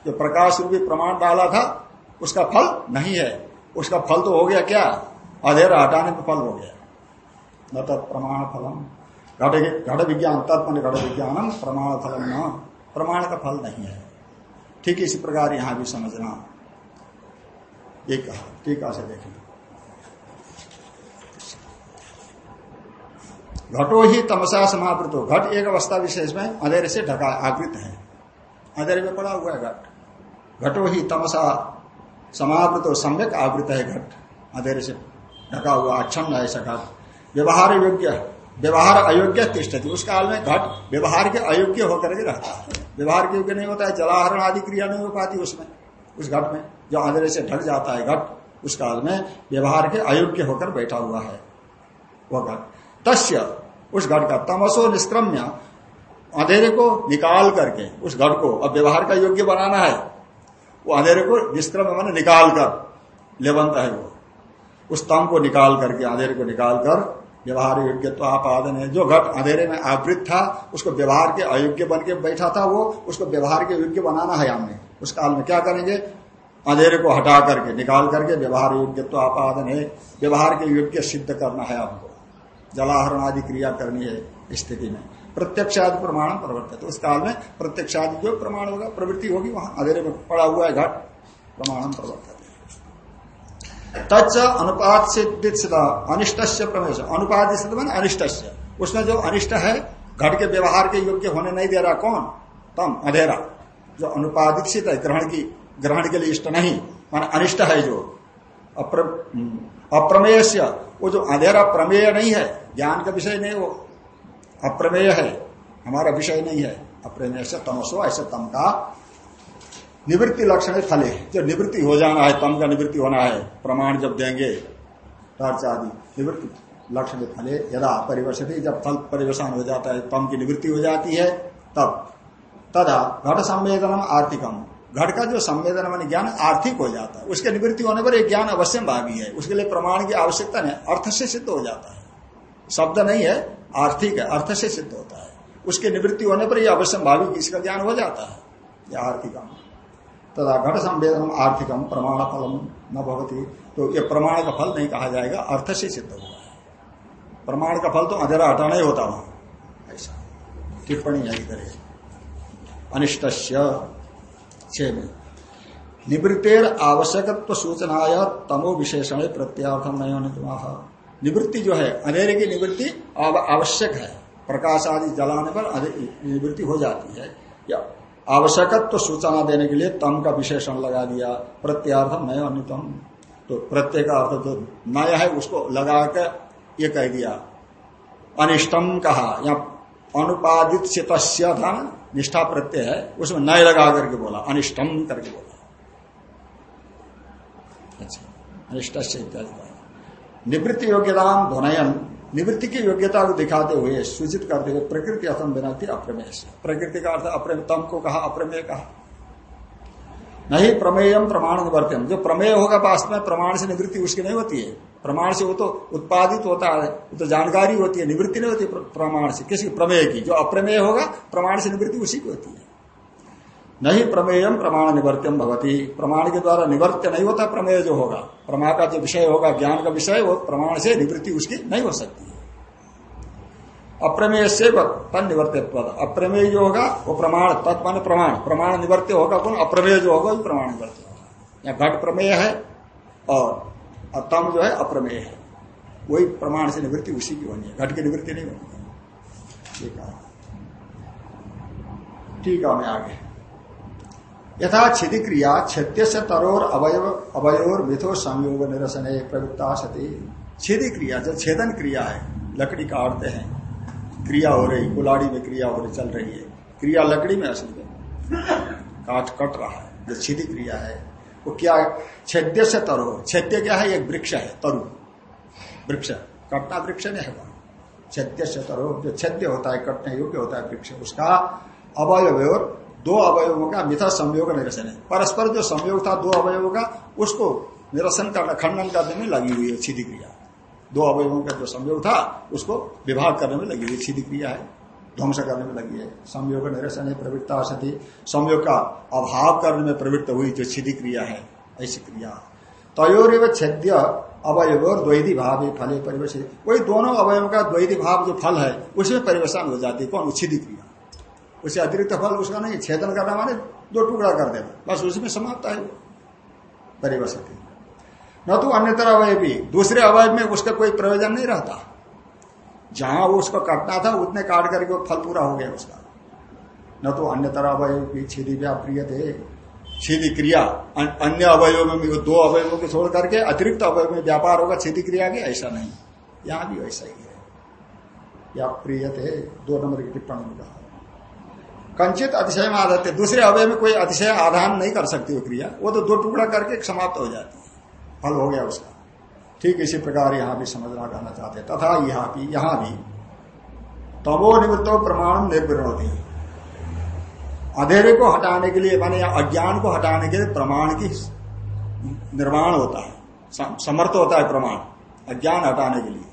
जो प्रकाश रूपी प्रमाण डाला था, उसका फल नहीं है। उसका फल तो हो गया क्या? अधेरा हटाने में फल हो गया। न तत् प्रमाण फलम। घट घट विज्ञान तत्म घट विज्ञानम प्रमाण फलम न। प्रमाण का फल नहीं है। ठीक इसी प्रकार यहाँ भी समझना। एक कहा ठीक से देखें। घटो ही तमसा समावृत। हो घट एक अवस्था विशेष में अंधेरे से ढका आवृत है। अंधेरे में पड़ा हुआ है घट। घटो ही तमसा समावृत हो सम्यक आवृत है घट। अंधेरे से ढका हुआ अक्षम है ऐसा घट व्यवहार योग्य, व्यवहार अयोग्य तिष्ठती। उस काल में घट व्यवहार के अयोग्य होकर के रहता है। व्यवहार के योग्य नहीं होता है, जलाहरण आदि क्रिया नहीं हो पाती उसमें, उस घट में। जो अंधेरे से ढक जाता है घट, उस काल में व्यवहार के अयोग्य होकर बैठा हुआ है वह घट। तस्य उस घट का तमसो निष्क्रम्य अंधेरे को निकाल करके उस घट को अब व्यवहार का योग्य बनाना है। वो अंधेरे को निष्क्रम मैंने निकाल कर लेवंत है वो। उस तम को निकाल करके अंधेरे को निकाल कर व्यवहार योग्य तो आपादन है जो घट अंधेरे में आवृत था, उसको व्यवहार के अयोग्य बन के बैठा था वो, उसको व्यवहार के योग्य बनाना है हमने। उस काल में क्या करेंगे? अंधेरे को हटा करके, निकाल करके व्यवहार योग्य तो आपादन है व्यवहार के योग्य सिद्ध करना है हमको जलाहरण आदि क्रिया करनी है स्थिति में। प्रत्यक्ष आदि प्रमाण प्रवर्तित उस काल में प्रत्यक्ष आदि जो प्रमाण होगा, प्रवृत्ति होगी, वहाँ अंधेरे में पड़ा हुआ है घट प्रमाण प्रवर्तित। तच्च अनुपात से अनिष्ट प्रमेश अनुपात मान अनिष्ट उसमें जो अनिष्ट है घट के व्यवहार के योग्य होने नहीं दे रहा कौन? तम अधेरा। जो अनुपादित है ग्रहण की ग्रहण के लिए इष्ट नहीं मान अनिष्ट है जो। अप्र, अप्रमेय वो जो अधेरा प्रमेय नहीं है ज्ञान का विषय नहीं वो। अप्रमेय है हमारा विषय नहीं है। अप्रमेय से तमसो ऐसे तम का निवृत्ति लक्षण फले जब निवृत्ति हो जाना है तम का निवृत्ति होना है, प्रमाण जब देंगे निवृत्ति लक्षण फले, यदा परिवर्षित जब फल परिवेशन हो जाता है तम की निवृत्ति हो जाती है, तब। तदा घट संवेदनम आर्थिकम। घट का जो संवेदन मान ज्ञान आर्थिक हो जाता है, उसके निवृत्ति होने पर एक ज्ञान अवश्य भावी है, उसके लिए प्रमाण की आवश्यकता नहीं, अर्थ से सिद्ध हो जाता है। शब्द नहीं है, आर्थिक है, अर्थ से सिद्ध होता है। उसके निवृत्ति होने पर यह अवश्य भावी इसका ज्ञान हो जाता है, यह आर्थिकम। तथा घट संवेदन आर्थिकम प्रमाण फलम न भवती। तो ये प्रमाण का फल नहीं कहा जाएगा, अर्थ से सिद्ध हुआ है प्रमाण का फल तो अंधेरा हटाना ही होता वहाँ। ऐसा। टिप्पणी यही करे। अनिष्ट में निवृत्तेर आवश्यकत्व सूचनाय तमो विशेषण प्रत्यार्थम नहीं होने निवृत्ति जो है, अंधेरे की निवृत्ति आवश्यक है। प्रकाश आदि जलाने पर निवृत्ति हो जाती है। या आवश्यकत्व तो सूचना देने के लिए तम का विशेषण लगा दिया प्रत्यार्थ नय अन्यतम तो प्रत्यय का अर्थ जो नय है, उसको लगा कर ये कह दिया। अनिष्टम कहा। या अनुपादित से था निष्ठा प्रत्यय है। उसमें नय लगा करके बोला। अनिष्टम करके बोला। अच्छा। अनिष्ट इत्यादि। निवृत्ति योग्यता ध्वनयन निवृत्ति की योग्यता को दिखाते हुए, सूचित करते हुए प्रकृति अथम थी अप्रमेय प्रकृति का अर्थ अप्रमेय, तम को कहा, अप्रमेय कहा। नहीं, प्रमेयम प्रमाण निवर्तन जो प्रमेय होगा वास्तव में, प्रमाण से निवृत्ति उसकी नहीं होती है। प्रमाण से वो तो उत्पादित होता है, वो तो जानकारी होती है, निवृत्ति नहीं होती प्रमाण से। किसी प्रमेय की, जो अप्रमेय होगा, प्रमाण से निवृत्ति उसी की होती है। नहीं, प्रमेयम प्रमाण निवर्त्यम भवती। प्रमाण के द्वारा निवर्त्य नहीं होता, प्रमेय जो होगा। प्रमा का जो विषय होगा, ज्ञान का विषय, वो प्रमाण से निवृत्ति उसकी नहीं हो सकती। अप्रमेय से तन निवर्त्य अप्रमेय जो होगा, वो प्रमाण तत्मान प्रमाण। प्रमाण निवर्त्य होगा कौन? अप्रमेय जो होगा, वो प्रमाण निवर्त्य होगा। या घट प्रमेय है और तम जो है, अप्रमेय है। वही प्रमाण से निवृत्ति उसी की होनी है। घट की निवृत्ति नहीं होनी। ठीक है ठीक है, मैं आगे। यथा छिदि क्रिया छेद्य से तरोर अवयव अवयोर मिथो संयोग निरसन प्रवृत्ता सती। छिदी क्रिया जो छेदन क्रिया है, लकड़ी काटते हैं। क्रिया हो रही, कुलाड़ी में क्रिया हो रही, चल रही है। क्रिया लकड़ी में असली में काट कट रहा है, जो छिदी क्रिया है। वो क्या छेद्य से तरो छेद्य क्या है? एक वृक्ष है, तरु। वृक्ष। कटना वृक्ष नहीं है वह छेद्य से तरो जो छेद्य होता है, कटने योग्य होता है वृक्ष, उसका अवयव दो अवयवों का मिथा संयोग निरसन है। परस्पर जो संयोग था, दो अवयवों का उसको निरसन करना खंडन करने में लगी हुई है छिदी क्रिया। दो अवयवों का जो संयोग था, उसको विभाग करने में लगी हुई छिदी क्रिया है। ध्वंस करने में लगी है। संयोग निरसन है, प्रवृत्ता सती संयोग का अभाव करने में प्रवृत्त हुई जो छिदी क्रिया है, ऐसी क्रिया। तयोर छेद्य अवयव और द्वैधी भाव फले परिवेश वही दोनों अवयव का द्वैधी भाव जो फल है, उसमें परिवेशन हो जाती है। कौन? उच्छिदी क्रिया। उसे अतिरिक्त फल, उसका नहीं, छेदन करना माने दो टुकड़ा कर देना बस उसमें समाप्त है वो। परिवर्षित न तो अन्य तरह अवय भी। दूसरे अवय में उसका कोई प्रयोजन नहीं रहता। जहाँ वो उसको काटना था, उतने काट करके फल पूरा हो गया उसका। न तो अन्य तरह अवय भी छिदी व्याप्रिय थे छिदी क्रिया अन्य अवयों में दो अवयों को छोड़ करके अतिरिक्त अवय में व्यापार होगा, छिदी क्रिया के, ऐसा नहीं। यहाँ भी वैसा ही है। या प्रिय थे दो नंबर की टिप्पणी में कहा। कंचित अतिशय में आदत है दूसरे अवय में कोई अतिशय आधान नहीं कर सकती वो क्रिया। वो तो दो टुकड़ा करके समाप्त हो जाती है। फल हो गया उसका। ठीक इसी प्रकार यहाँ भी समझना कहना चाहते हैं। तथा यहाँ भी यहाँ भी। तमो निवृत्तो प्रमाण निर्विण अधेरे को हटाने के लिए, माने अज्ञान को हटाने के लिए प्रमाण की निर्माण होता है। समर्थ होता है प्रमाण। अज्ञान हटाने के लिए।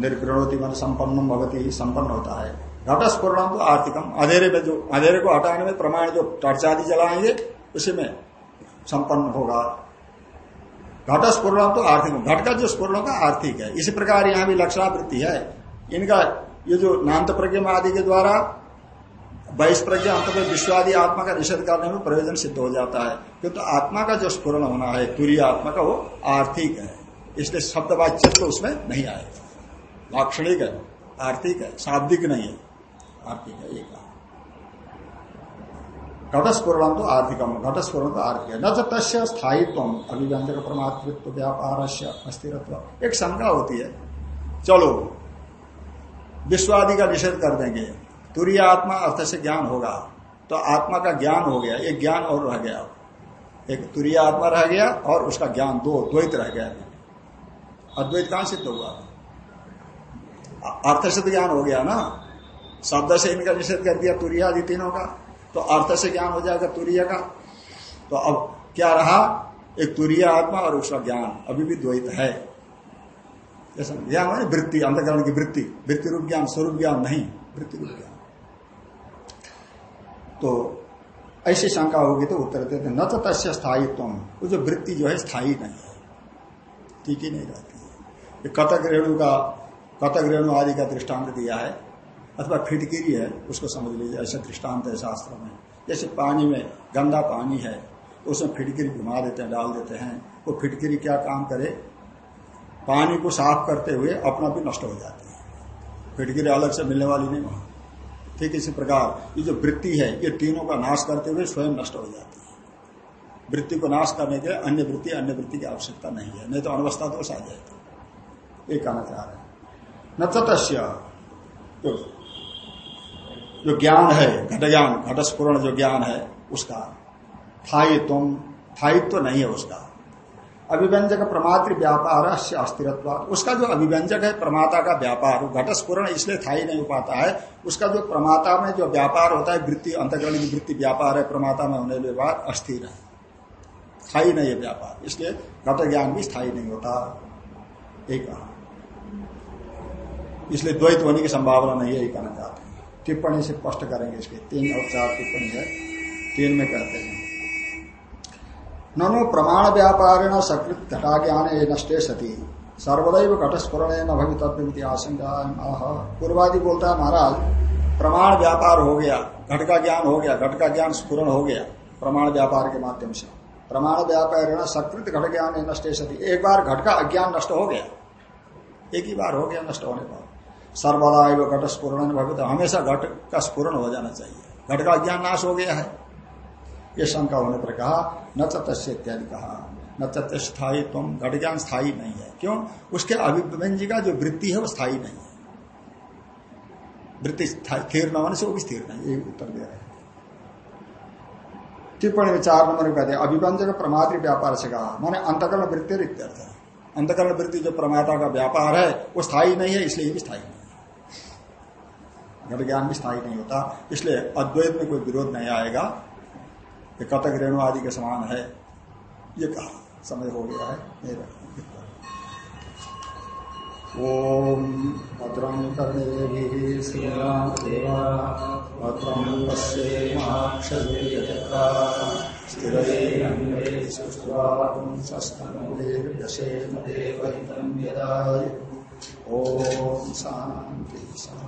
निर्विणोति मन संपन्न भगवती संपन्न होता है। घटस्फूर्ण तो आर्थिकम अंधेरे में जो अंधेरे को हटाने में प्रमाण जो टर्च आदि जलाएँगे उसी में संपन्न होगा घट स्पूर्ण तो आर्थिक घट का जो स्पूर्ण का आर्थिक है इसी प्रकार यहाँ भी लक्षणावृत्ति है इनका ये जो नान्त प्रज्ञा आदि के द्वारा बाईस प्रज्ञा अंत में विश्वादी आत्मा का निषेध करने में प्रयोजन सिद्ध हो जाता है किंतु तो आत्मा का जो स्पूर्ण होना है तुरीय आत्मा का वो आर्थिक है इसलिए शब्द वाच्य तो उसमें नहीं आएगा लाक्षणिक है आर्थिक है शाब्दिक नहीं है आर्थिक है एक घटस्पूर्ण तो आर्थिकम घटस्पूर्ण तो आर्थिक न तो तस्य स्थायित्व, अभिव्यंजक परमात्मित्व व्यापार अस्थिरत्व। एक शंका होती है, चलो, विश्वादि का निषेध कर देंगे। तुरीय आत्मा अर्थ से ज्ञान होगा तो आत्मा का ज्ञान हो गया, एक ज्ञान और रह गया। एक तुरीय आत्मा रह गया और उसका ज्ञान दो, द्वैत रह गया। अद्वैत कहाँ सिद्ध हुआ? अर्थ से तो ज्ञान हो गया ना। शब्द से इनका निषेध कर दिया, तुरीय आदि तीनों का। तो अर्थ से ज्ञान हो जाएगा तुरीय का। तो अब क्या रहा? एक तुरीय आत्मा और उसका ज्ञान। अभी भी द्वैत है। वृत्ति, अंतकरण की वृत्ति। वृत्ति रूप ज्ञान, स्वरूप ज्ञान नहीं। वृत्ति रूप ज्ञान। तो ऐसी शंका होगी तो उत्तर देते न तो तस्य स्थायित्व वो जो वृत्ति जो है, स्थायी नहीं है। ठीक ही नहीं रहती है। ये कतक रेणु का कतक रेणु आदि का दृष्टांत दिया है। अथवा फिटकिरी है उसको समझ लीजिए ऐसा दृष्टांत है शास्त्र में। जैसे पानी में गंदा पानी है तो उसमें फिटकिरी घुमा देते हैं डाल देते हैं वो फिटकिरी क्या काम करे? पानी को साफ़ करते हुए अपना भी नष्ट हो जाती है। फिटकिरी अलग से मिलने वाली नहीं वहाँ। ठीक इसी प्रकार ये जो वृत्ति है ये तीनों का नाश करते हुए स्वयं नष्ट हो जाती है। वृत्ति को नाश करने के अन्य वृत्ति अन्य वृत्ति की आवश्यकता नहीं है नहीं तो अनवस्था दोष आ जाएगा। ये कहना चाह रहे हैं। न जो, जो ज्ञान है घट ज्ञान घटस्पूर्ण जो ज्ञान है, उसका। थायित्व थायित्व तो नहीं है उसका। अभिव्यंजक प्रमात्र व्यापार से अस्थिरत्व। उसका जो अभिव्यंजक है प्रमाता का व्यापार। घटस्पूर्ण इसलिए था ही नहीं पाता है। उसका जो प्रमाता में जो व्यापार होता है, वृत्ति, अंतकरण की वृत्ति व्यापार है प्रमाता में होने के बाद अस्थिर है। स्थायी नहीं है व्यापार। इसलिए घट ज्ञान भी स्थायी नहीं होता। एक इसलिए द्वैत होने की संभावना नहीं है, ये कहना चाहते हैं। टिप्पणी से स्पष्ट करेंगे इसके। तीन और चार टिप्पणी है। तीन में कहते हैं। ननु प्रमाण व्यापारेण सकृत घटा ज्ञान नष्टे सती। सर्वदैव घटस्फुरण न भवि तत्वित आशंका पूर्वादि बोलता है, महाराज, प्रमाण व्यापार हो गया, घट का ज्ञान हो गया, घट का ज्ञान स्फुरण हो गया, प्रमाण व्यापार के माध्यम से। प्रमाण व्यापार सकृत घट ज्ञान नष्टे सती। एक बार घट का अज्ञान नष्ट हो गया। एक ही बार हो गया नष्ट होने पर। सर्वदा एवं घट स्पूर्ण भवित। हमेशा घट का स्पूर्ण हो जाना चाहिए। घट का अज्ञान नाश हो गया है। ये शंका होने पर कहा, न तस्य इत्यादि कहा। न तथ्य स्थायी तुम घट ज्ञान स्थायी नहीं है। क्यों? उसके अभिव्यंजी का जो वृत्ति है वो स्थायी नहीं है। वृत्ति स्थिर न होने से वो भी स्थिर नहीं ये उत्तर दे रहे हैं। टिप्पणी में चार नंबर कहते हैं, अभिव्यंजक प्रमात्र व्यापार से कहा। मैंने अंतकरण वृत्ति अंतकरण वृत्ति जो प्रमाता का व्यापार है, वो स्थायी नहीं है, इसलिए भी स्थायी नहीं घट ज्ञान भी स्थायी नहीं होता। इसलिए अद्वैत में कोई विरोध नहीं आएगा। ये कतक रेणु आदि के समान है। ये कहा? समय हो गया है। मेरा ओम भद्रम कर्णे श्रीराम भद्रम पश्येम्क्षरा स्थिरस्तनशेम ओम शांति शांति